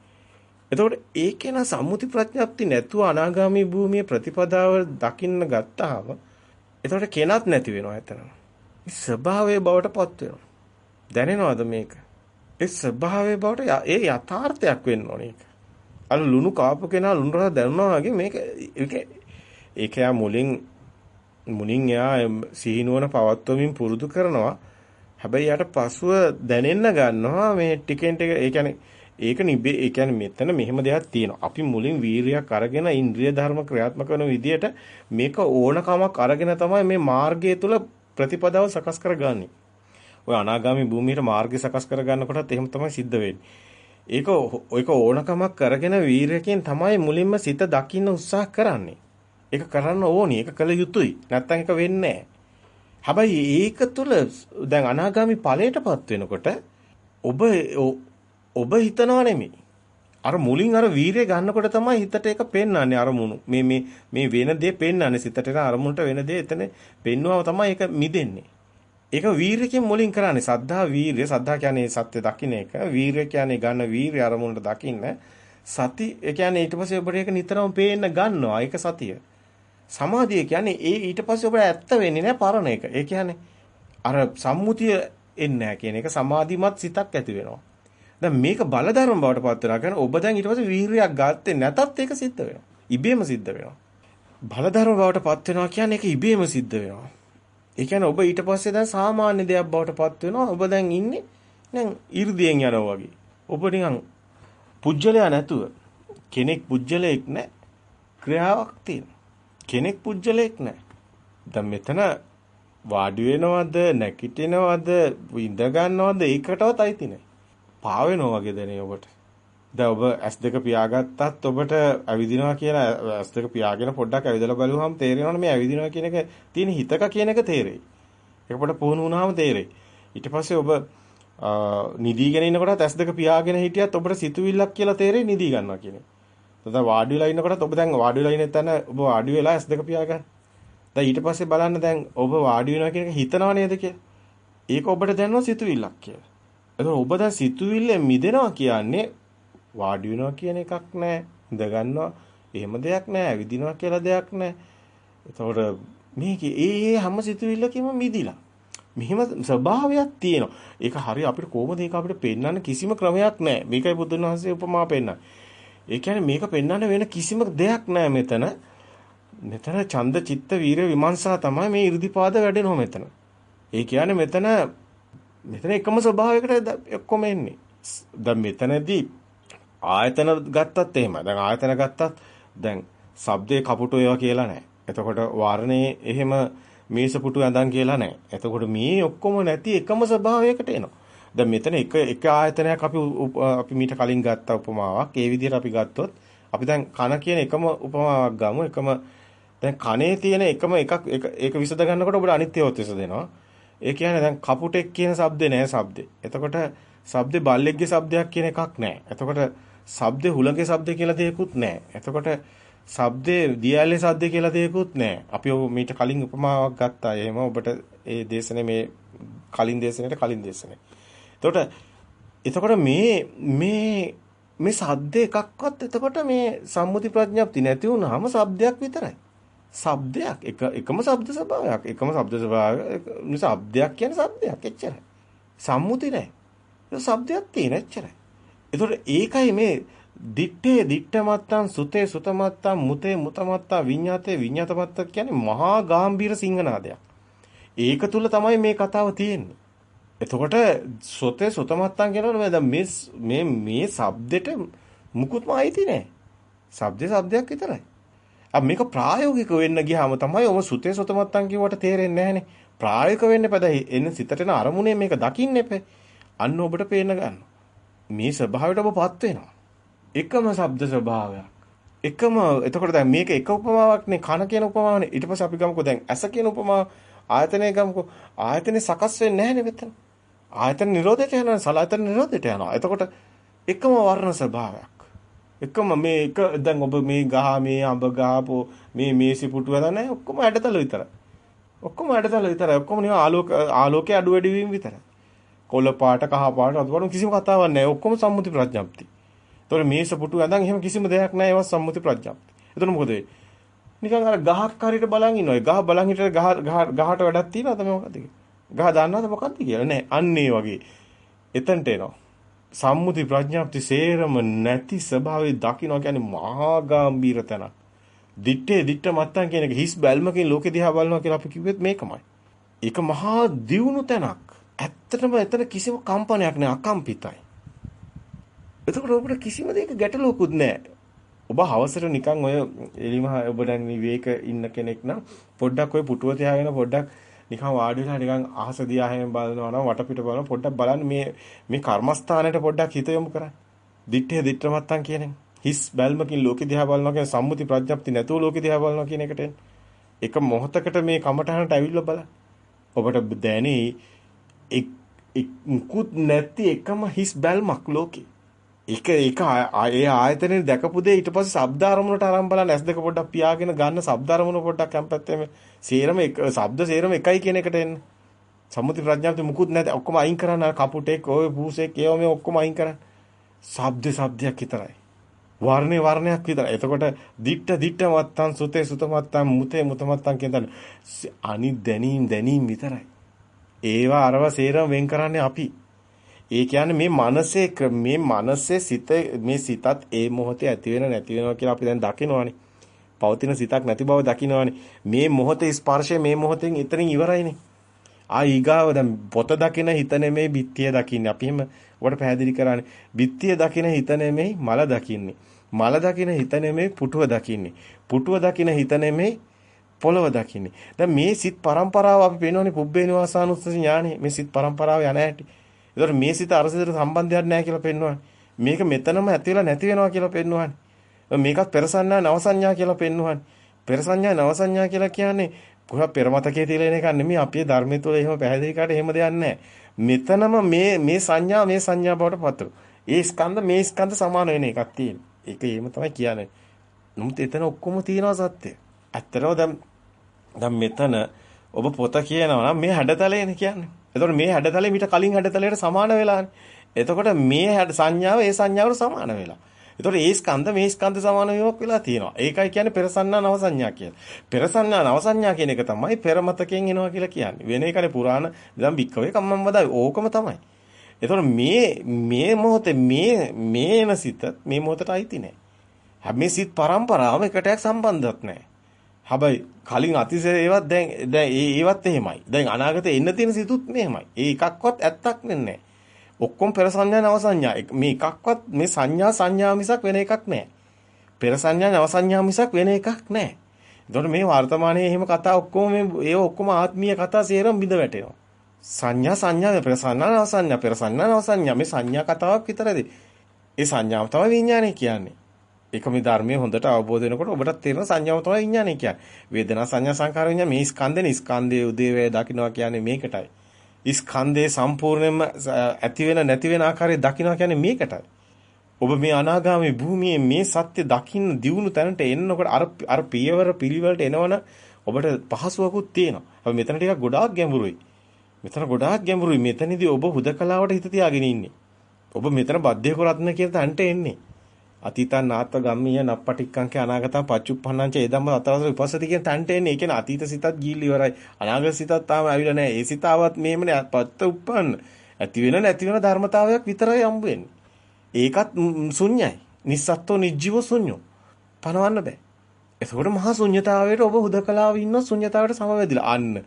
එතකොට ඒ කෙනා සම්මුති ප්‍රඥප්ති නැතුව අනාගාමී භූමියේ ප්‍රතිපදාව දකින්න ගත්තාම එතකොට කෙනත් නැති වෙනවා එතන. ස්වභාවයේ බවට පත් වෙනවා. දැනෙනවද මේක? ඒ ස්වභාවයේ බවට ඒ යථාර්ථයක් වෙන්න ඕනේ ඒක. අර ලුණු කාපු කෙනා ලුණු රස දැනුණා වගේ මේක ඒක ඒක යා මුලින් මුලින් යා සිහිනුවන පවත්වමින් පුරුදු කරනවා. හැබැයි යාට පසුව දැනෙන්න ගන්නවා මේ ටිකෙන් ටික ඒ කියන්නේ ඒක නිබේ ඒ කියන්නේ මෙතන මෙහෙම දෙයක් තියෙනවා. අපි මුලින් වීරියක් අරගෙන ඉන්ද්‍රිය ධර්ම ක්‍රියාත්මක කරන විදියට මේක ඕනකමක් අරගෙන තමයි මේ මාර්ගය තුල ප්‍රතිපදාව සකස් කරගන්නේ. ඔය අනාගාමි භූමියට මාර්ගය සකස් කරගන්නකොටත් එහෙම තමයි සිද්ධ වෙන්නේ. ඒක ඒක ඕනකමක් කරගෙන වීරයෙන් තමයි මුලින්ම සිත දකින්න උත්සාහ කරන්නේ. ඒක කරන්න ඕනි. ඒක කළ යුතුයි. නැත්තම් ඒක වෙන්නේ හැබැයි ඒක තුල දැන් අනාගාමි ඵලයටපත් වෙනකොට ඔබ ඔබ හිතනවා නෙමෙයි. අර මුලින් අර වීරිය ගන්නකොට තමයි හිතට ඒක පෙන්වන්නේ අරමුණු. මේ මේ මේ වෙන දේ පෙන්වන්නේ සිතට එන අරමුණට වෙන දේ එතන පෙන්වුවම තමයි ඒක මිදෙන්නේ. ඒක වීරියකින් මුලින් කරන්නේ. සද්ධා වීරිය. සද්ධා කියන්නේ සත්‍ය දකින්න එක. වීරිය කියන්නේ ගන්න වීරිය අරමුණට දකින්න. සති ඒ කියන්නේ ඊට පස්සේ ඔබට ඒක නිතරම පේන්න ගන්නවා. ඒක සතිය. සමාධිය කියන්නේ ඒ ඊට පස්සේ ඔබට ඇත්ත වෙන්නේ නැහැ පරණ එක. ඒ කියන්නේ අර සම්මුතිය එන්නේ නැහැ කියන එක සමාධිමත් සිතක් ඇති වෙනවා. දැන් මේක බලධර්ම බවට පත් වෙනවා කියන්නේ ඔබ දැන් ඊට පස්සේ වීරියක් ගත්තේ නැතත් ඒක සිද්ධ වෙනවා. ඉබේම සිද්ධ වෙනවා. බලධර්ම බවට පත් වෙනවා කියන්නේ ඒක ඉබේම සිද්ධ වෙනවා. ඒ කියන්නේ ඔබ ඊට පස්සේ දැන් සාමාන්‍ය දෙයක් බවට පත් වෙනවා. ඔබ දැන් ඉන්නේ දැන් 이르දියෙන් යනවා වගේ. ඔබ නිකන් පුජ්‍යලයා නැතුව කෙනෙක් පුජ්‍යලයක් නැහැ. ක්‍රියාවක් තියෙන. කෙනෙක් පුජ්‍යලයක් නැහැ. දැන් මෙතන වාඩි වෙනවද නැගිටිනවද ඉඳ ගන්නවද ඒකටවත් අයිති නැහැ. පාවෙනවා වගේ දැනේ ඔබට. දැන් ඔබ S2 පියාගත්තත් ඔබට ඇවිදිනවා කියලා S2 පියාගෙන පොඩ්ඩක් ඇවිදලා බලුවහම තේරෙනවනේ මේ ඇවිදිනවා කියන එක තියෙන හිතක කියන එක තේරෙයි. ඒක පොඩ පුහුණු වුණාම තේරෙයි. ඊට පස්සේ ඔබ නිදීගෙන ඉන්නකොටත් S2 පියාගෙන හිටියත් ඔබට සිතුවිල්ලක් කියලා තේරෙයි නිදී ගන්නවා කියන එක. දැන් වාඩි වෙලා ඉන්නකොටත් ඔබ දැන් වාඩි වෙලා ඉන්න තැන ඔබ වාඩි වෙලා S2 පියාගන්න. දැන් ඊට පස්සේ බලන්න දැන් ඔබ වාඩි වෙනවා කියන එක හිතනව නේද කියලා. ඒක ඔබට දැනෙනවා සිතුවිල්ලක් කියලා. එතකොට ඔබ දැන් සිතුවිල්ලෙන් මිදෙනවා කියන්නේ වාඩි වෙනවා කියන එකක් නැහැ. ඉඳ ගන්නවා එහෙම දෙයක් නැහැ. ඇවිදිනවා කියලා දෙයක් නැහැ. එතකොට මේකේ ඒ ඒ හැම සිතුවිල්ලකම මිදිලා. මෙහිම ස්වභාවයක් තියෙනවා. ඒක හරිය අපිට කොහොමද ඒක අපිට පෙන්වන්න කිසිම ක්‍රමයක් නැහැ. මේකයි බුදුන් වහන්සේ උපමා පෙන්නන්නේ. ඒ කියන්නේ මේක පෙන්වන්න වෙන කිසිම දෙයක් නැහැ මෙතන. මෙතන ඡන්ද චිත්ත වීර විමර්ශා තමයි මේ 이르දිපාද වැඩෙනවා මෙතන. ඒ කියන්නේ මෙතන මෙතන එකම ස්වභාවයකට ඔක්කොම එන්නේ. දැන් මෙතනදී ආයතන ගත්තත් එහෙමයි. දැන් ආයතන ගත්තත් දැන් ශබ්දේ කපුටු ඒවා කියලා නැහැ. එතකොට වර්ණේ එහෙම මේස පුටු ඇඳන් කියලා නැහැ. එතකොට මේ ඔක්කොම නැති එකම ස්වභාවයකට එනවා. දැන් මෙතන එක එක ආයතනයක් අපි අපි මීට කලින් ගත්ත උපමාවක්. ඒ විදිහට අපි ගත්තොත් අපි දැන් කන කියන එකම උපමාවක් ගමු. එකම දැන් කනේ තියෙන එකම එකක් ඒක විසඳ ගන්නකොට ඔබට අනිත් ඒවාත් විසඳෙනවා. ඒ කියන්නේ දැන් කපුටෙක් කියන shabdේ නෑ shabdේ. එතකොට shabdේ බල්ලෙක්ගේ shabdයක් කියන එකක් නෑ. එතකොට shabdේ හුලඟේ shabdේ කියලා දෙයක්වත් නෑ. එතකොට shabdේ දියැලේ shabdේ කියලා දෙයක්වත් නෑ. අපි ඔය මීට කලින් උපමාවක් ගත්තා. එහෙම ඔබට ඒ දේශනේ මේ කලින් දේශනෙට කලින් දේශනේ. එතකොට එතකොට මේ මේ මේ සද්ද එකක්වත් එතකොට මේ සම්මුති ප්‍රඥප්ති නැති වුනහම shabdයක් විතරයි. શબ્දයක් එක එකම શબ્ද ස්වභාවයක්. එකම શબ્ද ස්වභාවය શબ્දයක් කියන්නේ શબ્දයක් එච්චරයි. සම්මුති නැහැ ඒක શબ્දයක් තියෙන එච්චරයි. ඒතකොට ඒකයි මේ දිත්තේ දිත්ත මත්තං සුතේ සුත මත්තං මුතේ මුත මත්තං විඤ්ඤාතේ විඤ්ඤාත මත්ත කියන්නේ මහා ගාම්භීර සිංහනාදයක්. ඒක තුල තමයි මේ කතාව තියෙන්නේ. එතකොට සොතේ සොතමත්තන් කියනවනේ දැන් මේ මේ මේ shabdෙට මුකුත්ම අයිති නැහැ. shabdේ shabdයක් විතරයි. අ මේක ප්‍රායෝගික වෙන්න ගියාම තමයි ඔබ සුතේ සොතමත්තන් කියවට තේරෙන්නේ නැහනේ. ප්‍රායෝගික වෙන්න එපා. එන්න සිතට එන අරමුණේ මේක දකින්න එපා. අන්න ඔබට පේන්න ගන්නවා. මේ ස්වභාවයට ඔබපත් වෙනවා. එකම ශබ්ද ස්වභාවයක්. එකම එතකොට දැන් මේක එක උපමාවක්නේ කන කියන උපමාවනේ. ඊට පස්සේ අපි ගමුකෝ දැන් ඇස කියන උපමාව ආයතනය ගමුකෝ. ආයතනේ සකස් වෙන්නේ නැහැනේ මෙතන. ආයතන නිරෝධයට යනවා සලායතන නිරෝධයට යනවා. එතකොට එකම වර්ණ ස්වභාවයක්. එකම මේ එක දැන් ඔබ මේ ගහ මේ අඹ ගහපෝ මේ මේසි පුටු වල නැහැ ඔක්කොම ඇඩතල විතරයි. ඔක්කොම ඇඩතල විතරයි. ඔක්කොම නිකන් ආලෝක ආලෝකයේ අඩු වැඩි වීම විතරයි. කොළ පාට, කහ පාට, රතු පාට කිසිම කතාවක් නැහැ. ඔක්කොම සම්මුති ප්‍රඥප්ති. ඒතකොට මේස පුටු ඇඳන් එහෙම කිසිම දෙයක් නැහැ. ඒවා සම්මුති ප්‍රඥප්ති. එතකොට මොකද වෙන්නේ? නිකන් අර ගහක් හරියට බලන් ඉන්නවා. ගහ බලන් හිටියට ගහ ගහට වැඩක් තියනවද මේ මොකද්ද ගහ දන්නවද මොකද්ද කියලා? නෑ. අන්න ඒ වගේ. එතනට එනවා. සම්මුති ප්‍රඥාප්ති සේරම නැති ස්වභාවය දකින්න කියන්නේ මහා ගාම්භීර තැනක්. දිත්තේ දිත්ත මත්තන් කියන එක හිස් බැල්මකින් ලෝකෙ දිහා බලනවා කියලා අපි කිව්වෙත් මේකමයි. ඒක මහා දියුණු තැනක්. ඇත්තටම එතන කිසිම කම්පනයක් නෑ අකම්පිතයි. එතකොට ඔබට කිසිම දෙයක ගැටලුවකුත් නෑ. ඔබ හවසට නිකන් ඔය එලිමහ ඔබ දැන් විවේක ඉන්න කෙනෙක් නම් පොඩ්ඩක් ඔය පුටුව තියාගෙන පොඩ්ඩක් නිකන් වාඩි වෙලා නිකන් අහස දිහා හැම බලනවා නම් වටපිට බලන පොඩ්ඩක් බලන්න මේ මේ කර්මස්ථානයට පොඩ්ඩක් හිත යොමු කරන්න. දිත්තේ දිත්තමත්තන් කියන්නේ හිස් බැල්මකින් ලෝකෙ දිහා බලනවා කියන සම්මුති ප්‍රඥප්ති නැතුව ලෝකෙ දිහා බලනවා කියන එකට එක මොහොතකට මේ කමටහනට ඇවිල්ලා බලන්න. ඔබට දැනේ මුකුත් නැති එකම හිස් බැල්මක් ලෝකේ. ඒක ඒක ඒ ආයතනේ දැකපු දේ ඊට පස්සේ ශබ්ද අරමුණට අරන් බලන්න ඇස් දෙක පොඩ්ඩක් පියාගෙන ගන්න ශබ්ද අරමුණ පොඩ්ඩක් හැම්පැත්තේ සේරම එක ශබ්ද සේරම එකයි කියන එකට එන්න. සම්මුති ප්‍රඥාවට මුකුත් නැති ඔක්කොම අයින් කරන්න අර කපුටෙක් ඔය පූසෙක් ඒව මේ ඔක්කොම අයින් කරන්න. ශබ්ද ශබ්දයක් විතරයි. වර්ණේ වර්ණයක් විතරයි. එතකොට දිට්ඨ දිට්ඨ මත්තං සුතේ සුත මත්තං මුතේ මුත මත්තං කියන අනි දැනීම් දැනීම් විතරයි. ඒවා අරව සේරම වෙන් කරන්නේ අපි. ඒ කියන්නේ මේ මනසේ මේ මනසේ සිත මේ සිතත් ඒ මොහොතේ ඇති වෙන නැති වෙනවා කියලා අපි දැන් දකිනවානේ. පවතින සිතක් නැති බව දකිනවානේ. මේ මොහොතේ ස්පර්ශය මේ මොහොතෙන් එතනින් ඉවරයිනේ. ආ ඊගාව දැන් පොත දකින හිත නෙමෙයි බිත්තිය දකින්නේ. අපි එහෙම ඔබට පැහැදිලි කරන්නේ. බිත්තිය දකින හිත නෙමෙයි මල දකින්නේ. මල දකින හිත නෙමෙයි පුටුව දකින්නේ. පුටුව දකින හිත නෙමෙයි පොළව දකින්නේ. දැන් මේ සිත් පරම්පරාව අපි පේනෝනේ පුබ්බේ නිවාසානුස්සති ඥානෙ. මේ සිත් පරම්පරාව යන හැටි. ඒතර මේ සිත අර සිතට සම්බන්ධයක් නැහැ කියලා පෙන්වන්නේ. මේක මෙතනම ඇති වෙලා නැති වෙනවා කියලා පෙන්වන්නේ. මේකත් පෙරසඤ්ඤා නවසඤ්ඤා කියලා පෙන්වන්නේ. පෙරසඤ්ඤා නවසඤ්ඤා කියලා කියන්නේ කොහොම පෙරමතකයේ තියෙන එකක් නෙමෙයි අපේ ධර්මයේ තුල එහෙම පැහැදිලි කරට එහෙම දෙයක් නැහැ. මෙතනම මේ මේ සංඥා මේ සංඥා බවට පතර. ඒ ස්කන්ධ මේ ස්කන්ධ සමාන වෙන එකක් තියෙන. ඒක එහෙම තමයි කියන්නේ. නමුත් එතන ඔක්කොම තියෙනවා සත්‍ය. ඇත්තටම දැන් දැන් මෙතන ඔබ පොත කියනවා නම් මේ හැඩතලයනේ කියන්නේ. එතකොට මේ හැඩතලෙ මීට කලින් හැඩතලයට සමාන වෙලානේ. එතකොට මේ හැඩ සංඥාව ඒ සංඥාවට සමාන වෙලා. එතකොට ඒ ස්කන්ධ මේ ස්කන්ධ සමාන වීමක් වෙලා තියෙනවා. ඒකයි කියන්නේ පෙර සංඥා නව සංඥා කියලා. පෙර සංඥා නව සංඥා කියන එක තමයි පෙර මතකයෙන් එනවා කියලා කියන්නේ. වෙන එකනේ පුරාණ දැන් බික්කවේ කම්මම් වදායි. ඕකම තමයි. එතකොට මේ මේ මොහොතේ මේ මේන සිත මේ මොහොතට අයිති නෑ. හැබැයි සිත් පරම්පරාවම එකටයක් සම්බන්ධයක් නෑ. හැබැයි කලින් අතිශය ඒවත් දැන් දැන් ඒවත් එහෙමයි. දැන් අනාගතේ එන්න තියෙන සිතුත් මෙහෙමයි. ඒ එකක්වත් ඇත්තක් නෙන්නේ. ඔක්කොම පෙර සංඥා නව සංඥා. මේ එකක්වත් මේ සංඥා සංඥා මිසක් වෙන එකක් නෑ. පෙර සංඥා නව සංඥා මිසක් වෙන එකක් නෑ. එතකොට මේ වර්තමානයේ එහෙම කතා ඔක්කොම මේ ඒ ඔක්කොම ආත්මීය කතා සේරම බිඳ වැටෙනවා. සංඥා සංඥා පෙර සංඥා නව සංඥා පෙර සංඥා නව සංඥා මේ සංඥා කතාවක් විතරද? ඒ සංඥාව තමයි විඥානය කියන්නේ. ඒක මේ ධර්මයේ හොඳට අවබෝධ වෙනකොට ඔබට තේරෙන සංඥාව තමයි විඥානය කියන්නේ. වේදනා සංඥා සංකාර විඥාන මේ ස්කන්ධනේ ස්කන්ධයේ උදේවැය දකින්නවා කියන්නේ මේකටයි. ස්කන්ධේ සම්පූර්ණයෙන්ම ඇති වෙන නැති වෙන ආකාරය දකින්නවා කියන්නේ මේකටයි. ඔබ මේ අනාගාමී භූමියේ මේ සත්‍ය දකින්න දියුණු තැනට එන්නකොට අර අර පියවර පිළිවෙලට එනවන ඔබට පහසුවකුත් තියෙනවා. හැබැයි මෙතන ටිකක් ගොඩාක් ගැඹුරුයි. මෙතන ගොඩාක් ගැඹුරුයි. මෙතනදී ඔබ හුදකලාවට හිත තියාගෙන ඉන්නේ. ඔබ මෙතන බද්ධේක රත්න කියන තැනට එන්නේ. අතීතං නාත්ව ගම්මීය නප්පටික්කංකේ අනාගතං පච්චුප්පන්නංච එදම්ම අතරතර විපස්සති කියන තැනට එන්නේ. ඒ කියන්නේ අතීත සිතත් ගිහිල් ඉවරයි. අනාගත සිතත් තාම ඇවිල්ලා නැහැ. ඒ සිතාවත් මේමනේ පත්ත උප්පන්න. ඇති වෙන නැති වෙන ධර්මතාවයක් විතරයි හම්බ වෙන්නේ. ඒකත් ශුන්‍යයි. නිස්සත්ත්ව නිජ්ජීව ශුන්‍යෝ. පනවන්න බෑ. එතකොට මහා ශුන්‍යතාවයට ඔබ හුදකලාව ඉන්න ශුන්‍යතාවයට සමවැදිලා. අන්න.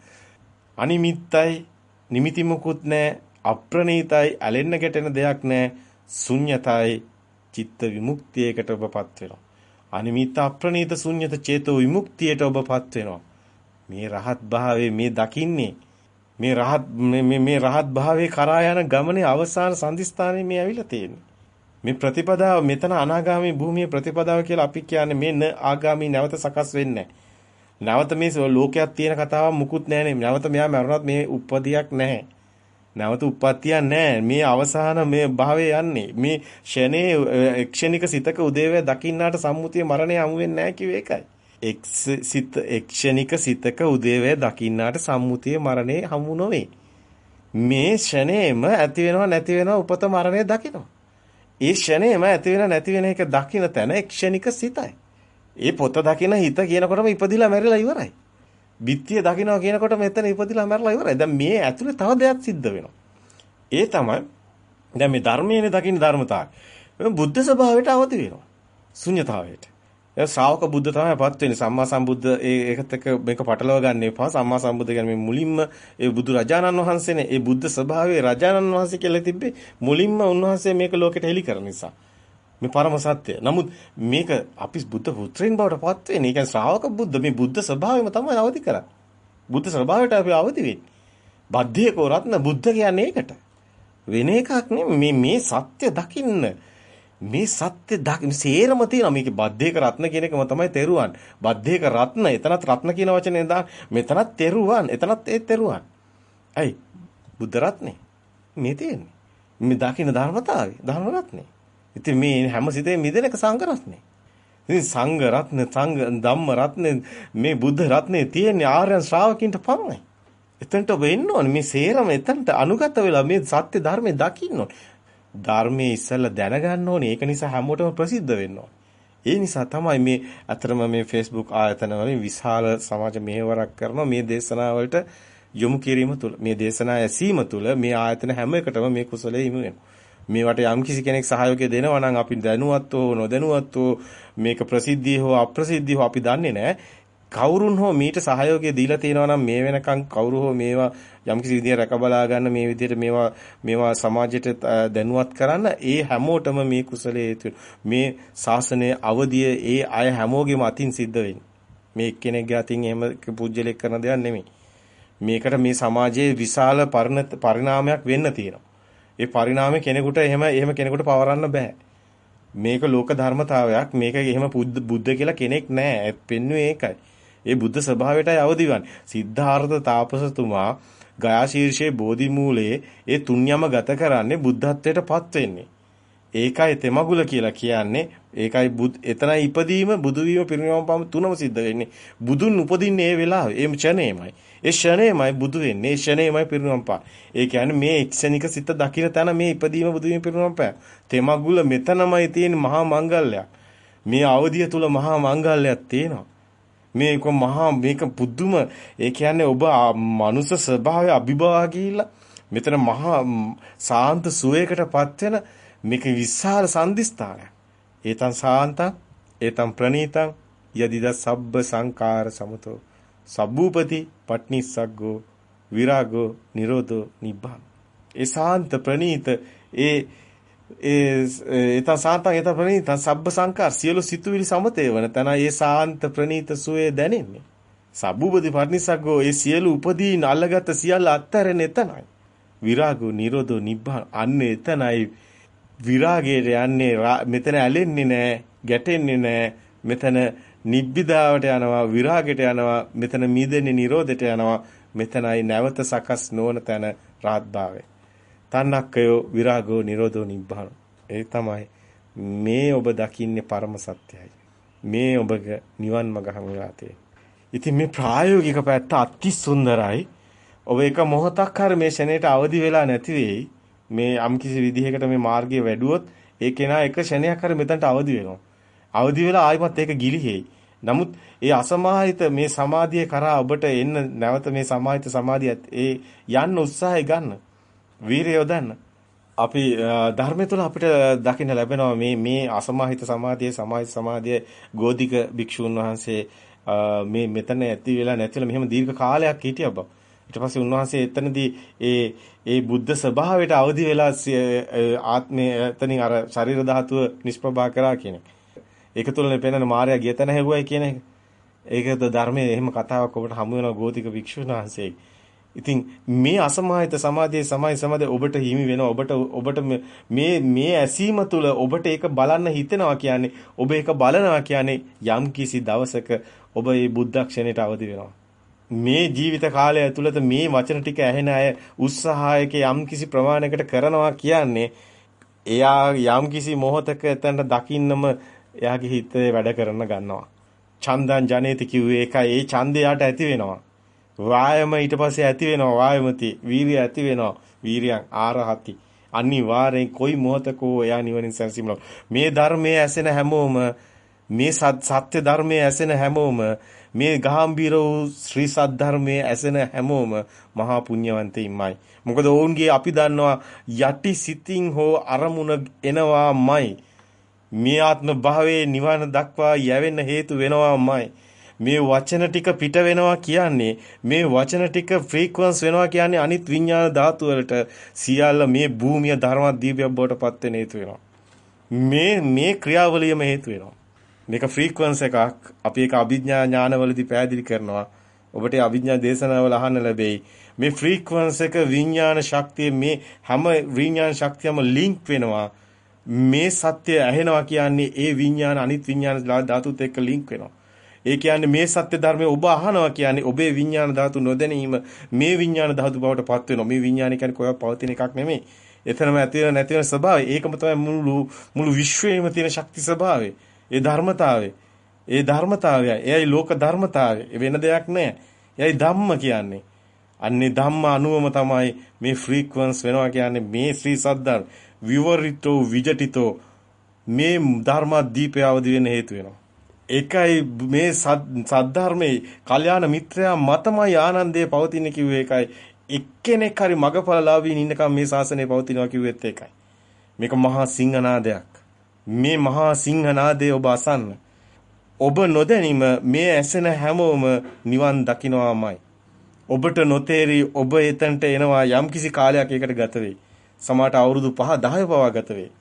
අනිමිත්තයි නිමිති මුකුත් නැහැ. අප්‍රණීතයි ඇලෙන්න ගැටෙන දෙයක් නැහැ. ශුන්‍යතයි චිත්ත විමුක්තියකට ඔබපත් වෙනවා. අනිමිත් අප්‍රණීත ශුන්්‍යත චේතෝ විමුක්තියට ඔබපත් වෙනවා. මේ රහත් භාවයේ මේ දකින්නේ මේ රහත් මේ මේ රහත් භාවයේ කරා යන ගමනේ අවසාන සම්දිස්ථානයේ මේ ඇවිල්ලා තියෙන්නේ. මේ ප්‍රතිපදාව මෙතන අනාගාමී භූමියේ ප්‍රතිපදාව කියලා අපි කියන්නේ මේ න ආගාමී නැවත සකස් වෙන්නේ නැවත මේ ලෝකයක් තියෙන කතාවක් මුකුත් නැහැ නැවත මෙයා මරුණත් මේ උප්පදියක් නැහැ. නැවත උප්පත්තියක් නැහැ. මේ අවසාන මේ භාවයේ යන්නේ. මේ ෂනේ ක්ෂණික සිතක උදේවැය දකින්නාට සම්මුතිය මරණය හමු වෙන්නේ නැහැ කිව්ව එකයි. එක්ස් සිත ක්ෂණික සිතක උදේවැය දකින්නාට සම්මුතිය මරණය හමු නොවේ. මේ ෂණේම ඇති වෙනව නැති වෙනව උපත මරණය දකිනවා. ඒ ෂණේම ඇති වෙන නැති වෙන එක දකින්න තැන ක්ෂණික සිතයි. ඒ පොත දකින හිත කියනකොටම ඉපදිලා මැරිලා ඉවරයි. බිත්තිය දකින්නවා කියනකොට මෙතන ඉපදිලා මැරලා ඉවරයි. දැන් මේ ඇතුලේ තව දෙයක් සිද්ධ වෙනවා. ඒ තමයි දැන් මේ ධර්මයේනේ දකින්න ධර්මතාවය. මේ බුද්ධ ස්වභාවයට අවදි වෙනවා. ශුන්්‍යතාවයට. ඒ ශ්‍රාවක බුද්ධ තමයි පත් වෙන්නේ. සම්මා සම්බුද්ධ ඒකත් එක්ක මේක පටලව ගන්න එපා. සම්මා සම්බුද්ධ කියන්නේ මේ මුලින්ම ඒ බුදු රජාණන් වහන්සේනේ. ඒ බුද්ධ ස්වභාවයේ රජාණන් වහන්සේ කියලා තිබ්බේ මුලින්ම උන්වහන්සේ මේක ලෝකෙට හෙළි කරන නිසා. මේ පරම සත්‍ය. නමුත් මේක අපි බුද්ධ පුත්‍රයන් බවට පත් වෙන්නේ. ඒ කියන්නේ ශ්‍රාවක බුද්ධ මේ බුද්ධ ස්වභාවයම තමයි අවදි කරන්නේ. බුද්ධ ස්වභාවයට අපි අවදි වෙන්නේ. බද්ධියකෝ රත්න බුද්ධ කියන්නේ ඒකට. වෙන එකක් නෙමෙයි මේ සත්‍ය දකින්න. මේ සත්‍ය දකින්න සේරම තියෙනවා. මේකේ බද්ධේක රත්න කියන එකම තමයි තෙරුවන්. බද්ධේක රත්න එතනත් රත්න කියන වචනේ දා මෙතනත් තෙරුවන්. එතනත් ඒ තෙරුවන්. ඇයි? බුද්ධ රත්නේ. මේ තියෙන්නේ. මේ දකින්න ධර්මතාවය. ධර්ම රත්නේ. ඉතින් මේ හැම සිතේ මිදෙනක සංඝ රත්නේ. ඉතින් සංඝ රත්න සංඝ ධම්ම රත්නේ මේ බුද්ධ රත්නේ තියෙන්නේ ආර්යයන් ශ්‍රාවකින්ට පමණයි. එතනට වෙන්න ඕනේ මේ සේරම එතනට අනුගත වෙලා මේ සත්‍ය ධර්මයේ දකින්න ඕනේ. ධර්මයේ ඉස්සෙල්ලා දැනගන්න ඕනේ. ඒක නිසා හැමෝටම ප්‍රසිද්ධ වෙන්න ඕනේ. ඒ නිසා තමයි මේ අතරම මේ Facebook ආයතන වලින් විශාල සමාජ මෙහෙවරක් කරන මේ දේශනාවලට යොමු කිරීම තුළ මේ දේශනා ඇසීම තුළ මේ ආයතන හැම එකටම මේ කුසලයේ හිමි වෙනවා. මේවට යම් කිසි කෙනෙක් සහයෝගය දෙනවා නම් අපි දැනුවත් හෝ නොදැනුවත් හෝ මේක ප්‍රසිද්ධිය හෝ අප්‍රසිද්ධිය හෝ අපි දන්නේ නැහැ. කවුරුන් හෝ මීට සහයෝගය දීලා තියෙනවා නම් මේ වෙනකන් කවුරු හෝ මේවා යම්කිසි විදියට රැකබලා ගන්න මේ විදියට මේවා මේවා සමාජයට දැනුවත් කරන්න ඒ හැමෝටම මේ කුසලයේ හේතු මේ ශාසනයේ අවදිය ඒ අය හැමෝගෙම අතින් සිද්ධ වෙන්නේ. මේ එක්කෙනෙක්ගේ අතින් එහෙම පුජ්‍යලෙක් කරන දෙයක් නෙමෙයි. මේකට මේ සමාජයේ විශාල පරිණාමයක් වෙන්න තියෙනවා. ඒ පරිණාමය කෙනෙකුට එහෙම එහෙම කෙනෙකුට පවරන්න බෑ මේක ලෝක ධර්මතාවයක් මේක එහෙම බුද්ධ කියලා කෙනෙක් නෑ පෙන්වන්නේ ඒකයි ඒ බුද්ධ ස්වභාවයටයි අවදිවන්නේ. සිද්ධාර්ථ තාපසතුමා ගයා ශීර්ෂයේ බෝධි මූලයේ ඒ තුන්යම ගත කරන්නේ බුද්ධත්වයටපත් වෙන්නේ. ඒකයි තෙමගුල කියලා කියන්නේ. ඒකයි බුද් එතනයි ඉපදීම බුදු වීම පිරිනවම් පාම තුනම සිද්ධ වෙන්නේ. බුදුන් උපදින්නේ ඒ වෙලාවේ. ඒ ක්ෂණයමයි. ඒ ක්ෂණයමයි බුදු වෙන්නේ. ඒ ක්ෂණයමයි පිරිනවම් පා. ඒ කියන්නේ මේ එක්ෂණික සිත දකින තැන මේ ඉපදීම බුදු වීම පිරිනවම් පා. තෙමගුල මෙතනමයි තියෙන මහා මංගල්‍යයක්. මේ අවධිය තුල මහා මංගල්‍යයක් තියෙනවා. මේක මහා මේක පුදුම ඒ කියන්නේ ඔබ මනුෂ්‍ය ස්වභාවය අභිභවා ගිහිල්ලා මෙතන මහා සාන්ත සුවයකටපත් වෙන මේක විශාල සම්දිස්ථානයක්. ඒතං සාන්තං ඒතං ප්‍රණීතං යදිද සබ්බ සංකාර සමතෝ සබ්බූපති පට්නිස්සග්ගෝ විරාගෝ නිරෝධෝ නිබ්බාන. ඒ සාන්ත ප්‍රණීත ඒ ඒ ඒත සාන්තං ඒත ප්‍රණීත සබ්බ සංකාර සියලු සිතුවිලි සමතේ වන තන ඒ සාන්ත ප්‍රණීත සුවේ දැනෙන්නේ සබ්බුපති පරිනිසග්ගෝ ඒ සියලු උපදීන් අල්ලගත් සියල්ල අත්හැරෙන එතනයි විරාගෝ නිරෝධෝ නිබ්බාන අන්න එතනයි විරාගයට යන්නේ මෙතන ඇලෙන්නේ නැහැ ගැටෙන්නේ නැහැ මෙතන නිබ්බිදාවට යනවා විරාගයට යනවා මෙතන මිදෙන්නේ නිරෝධයට යනවා මෙතනයි නැවත සකස් නොවන තැන රාත්භාවය තණ්හක්කයෝ විරාගෝ නිරෝධෝ නිබ්බාන. ඒ තමයි මේ ඔබ දකින්නේ පරම සත්‍යයි. මේ ඔබගේ නිවන් මඟ හමුලා ඉතින් මේ ප්‍රායෝගික පැත්ත අති සුන්දරයි. ඔබ එක මොහොතක් හරි මේ ෂණයට අවදි වෙලා නැති වෙයි. මේ යම්කිසි විදිහකට මේ මාර්ගය වැඩුවොත් ඒ කෙනා එක ෂණයක් හරි මෙතනට අවදි වෙනවා. අවදි වෙලා ආයිමත් ඒක ගිලිහෙයි. නමුත් ඒ අසමාහිත මේ සමාධිය කරා ඔබට එන්න නැවත මේ සමාහිත සමාධිය ඒ යන්න උත්සාහය ගන්න. වීරිය යොදන්න. අපි ධර්මය තුළ අපිට දකින්න ලැබෙනවා මේ මේ අසමාහිත සමාධියේ සමාහිත සමාධියේ ගෝධික භික්ෂුන් වහන්සේ මේ මෙතන ඇති වෙලා නැතිලා මෙහෙම දීර්ඝ කාලයක් හිටියා බා. ඊට පස්සේ උන්වහන්සේ එතනදී ඒ ඒ බුද්ධ ස්වභාවයට අවදි වෙලා ආත්මය එතනින් අර ශරීර ධාතුව නිෂ්ප්‍රභා කරා කියන එක. ඒක තුළනේ පෙනෙන මායя ගිය තැන හැවුවයි කියන එක. ඒකද ධර්මයේ එහෙම කතාවක් ඔබට හමු වෙනවා ගෝධික භික්ෂුන් වහන්සේගේ. ඉතින් මේ අසමාහිත සමාධියේ සමායි සමාධිය ඔබට හිමි වෙනවා ඔබට ඔබට මේ මේ ඇසීම තුළ ඔබට ඒක බලන්න හිතෙනවා කියන්නේ ඔබ ඒක බලනවා කියන්නේ යම් කිසි දවසක ඔබ මේ බුද්ධක්ෂණයට අවදි වෙනවා මේ ජීවිත කාලය ඇතුළත මේ වචන ටික ඇහෙන අය උත්සාහයක යම් කිසි ප්‍රමාණයකට කරනවා කියන්නේ එයා යම් කිසි මොහතක එතනට දකින්නම එයාගේ හිතේ වැඩ කරන ගන්නවා. චන්දං ජනේති කිව්වේ ඒකයි. ඒ ඡන්දයට ඇති වෙනවා. වායම ඊට පස්සේ ඇති වෙනවා. වායමති වීරිය ඇති වෙනවා. වීරියන් ආරහති. අනිවාර්යෙන් කොයි මොහතකෝ එයා නිවනින් සැනසීම මේ ධර්මයේ ඇසෙන හැමෝම මේ සත්‍ය ධර්මයේ ඇසෙන හැමෝම මේ ගාම්භීර වූ ශ්‍රී සද්ධර්මයේ ඇසෙන හැමෝම මහා පුණ්‍යවන්තයින්මයි මොකද ඔවුන්ගේ අපි දන්නවා යටි සිතින් හෝ අරමුණ එනවාමයි මේ ආත්ම භාවයේ නිවන දක්වා යැවෙන්න හේතු වෙනවාමයි මේ වචන ටික පිට වෙනවා කියන්නේ මේ වචන ටික ෆ්‍රීකවන්ස් වෙනවා කියන්නේ අනිත් විඤ්ඤාණ ධාතු වලට සියල්ල මේ භූමිය ධර්මදීපයක් බවට පත් වෙන හේතු වෙනවා. මේ මේ ක්‍රියාවලියම හේතු වෙනවා. මේක ෆ්‍රීකවන්ස් එකක් අපි ඒක අභිඥා ඥානවලදී පැහැදිලි කරනවා. ඔබට අභිඥා දේශනාවල අහන්න ලැබෙයි. මේ ෆ්‍රීකවන්ස් එක විඤ්ඤාණ ශක්තිය මේ හැම විඤ්ඤාණ ශක්තියම ලින්ක් වෙනවා. මේ සත්‍ය ඇහෙනවා කියන්නේ ඒ විඤ්ඤාණ අනිත් විඤ්ඤාණ ධාතුත් එක්ක ලින්ක් වෙනවා. ඒ කියන්නේ මේ සත්‍ය ධර්මය ඔබ අහනවා කියන්නේ ඔබේ විඥාන ධාතු නොදැනීම මේ විඥාන ධාතු බවට පත් වෙනවා. මේ විඥාන කියන්නේ කොහොමද පවතින එකක් නෙමෙයි. එතනම ඇති වෙන නැති වෙන ස්වභාවය. ඒකම තමයි මුළු මුළු විශ්වයේම තියෙන ශක්ති ස්වභාවය. ඒ ධර්මතාවය. ඒ ධර්මතාවය. එයයි ලෝක ධර්මතාවය. වෙන දෙයක් නෑ. එයයි ධම්ම කියන්නේ. අන්නේ ධම්ම අනුවම තමයි මේ ෆ්‍රීකවන්ස් වෙනවා කියන්නේ මේ ශ්‍රී සද්ධර්ම විවරිතෝ විජටිතෝ මේ ධර්ම දීපය අවදි වෙන්න හේතු වෙනවා. ඒකයි මේ සද්ධර්මයේ කල්යාණ මිත්‍රයා මතමයි ආනන්දේ පවතින කිව්වේ ඒකයි. එක්කෙනෙක් හරි මගපලලාවීන් ඉන්නකම් මේ ශාසනය පවතිනවා කිව්වෙත් ඒකයි. මේක මහා සිංහනාදයක්. මේ මහා සිංහනාදය ඔබ අසන්න. ඔබ නොදැනීම මේ ඇසෙන හැමෝම නිවන් දකින්නවාමයි. ඔබට නොතේරි ඔබ එතනට එනවා යම්කිසි කාලයක් ඒකට ගත වෙයි. සමහරට අවුරුදු 5 10 පවා ගත වෙයි.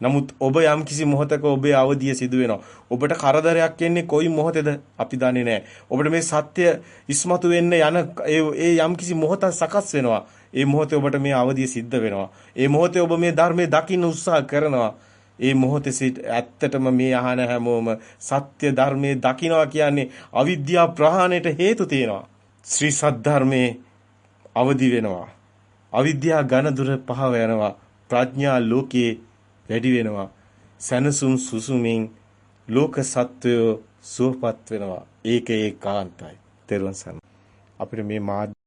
නමුත් ඔබ යම්කිසි මොහතක ඔබේ අවදිය සිදු වෙනවා. ඔබට කරදරයක් එන්නේ කොයි මොහොතේද අපි දන්නේ නැහැ. ඔබට මේ සත්‍ය ඉස්මතු වෙන්න යන ඒ යම්කිසි මොහතක් සකස් වෙනවා. ඒ මොහොතේ ඔබට මේ අවදිය සිද්ධ වෙනවා. ඒ මොහොතේ ඔබ මේ ධර්මයේ දකින්න උත්සාහ කරනවා. ඒ මොහොතේ සිට ඇත්තටම මේ අහන හැමෝම සත්‍ය ධර්මයේ දකින්නවා කියන්නේ අවිද්‍යාව ප්‍රහාණයට හේතු තියෙනවා. ශ්‍රී සද්ධර්මයේ අවදි වෙනවා. අවිද්‍යාව ඝන දුර පහව යනවා. ප්‍රඥා ලෝකයේ වැඩි වෙනවා. සනසුන් සුසුමින් ලෝක සත්වය සුවපත් වෙනවා. ඒක ඒකාන්තයි. තෙරුවන් සරණයි. අපිට මේ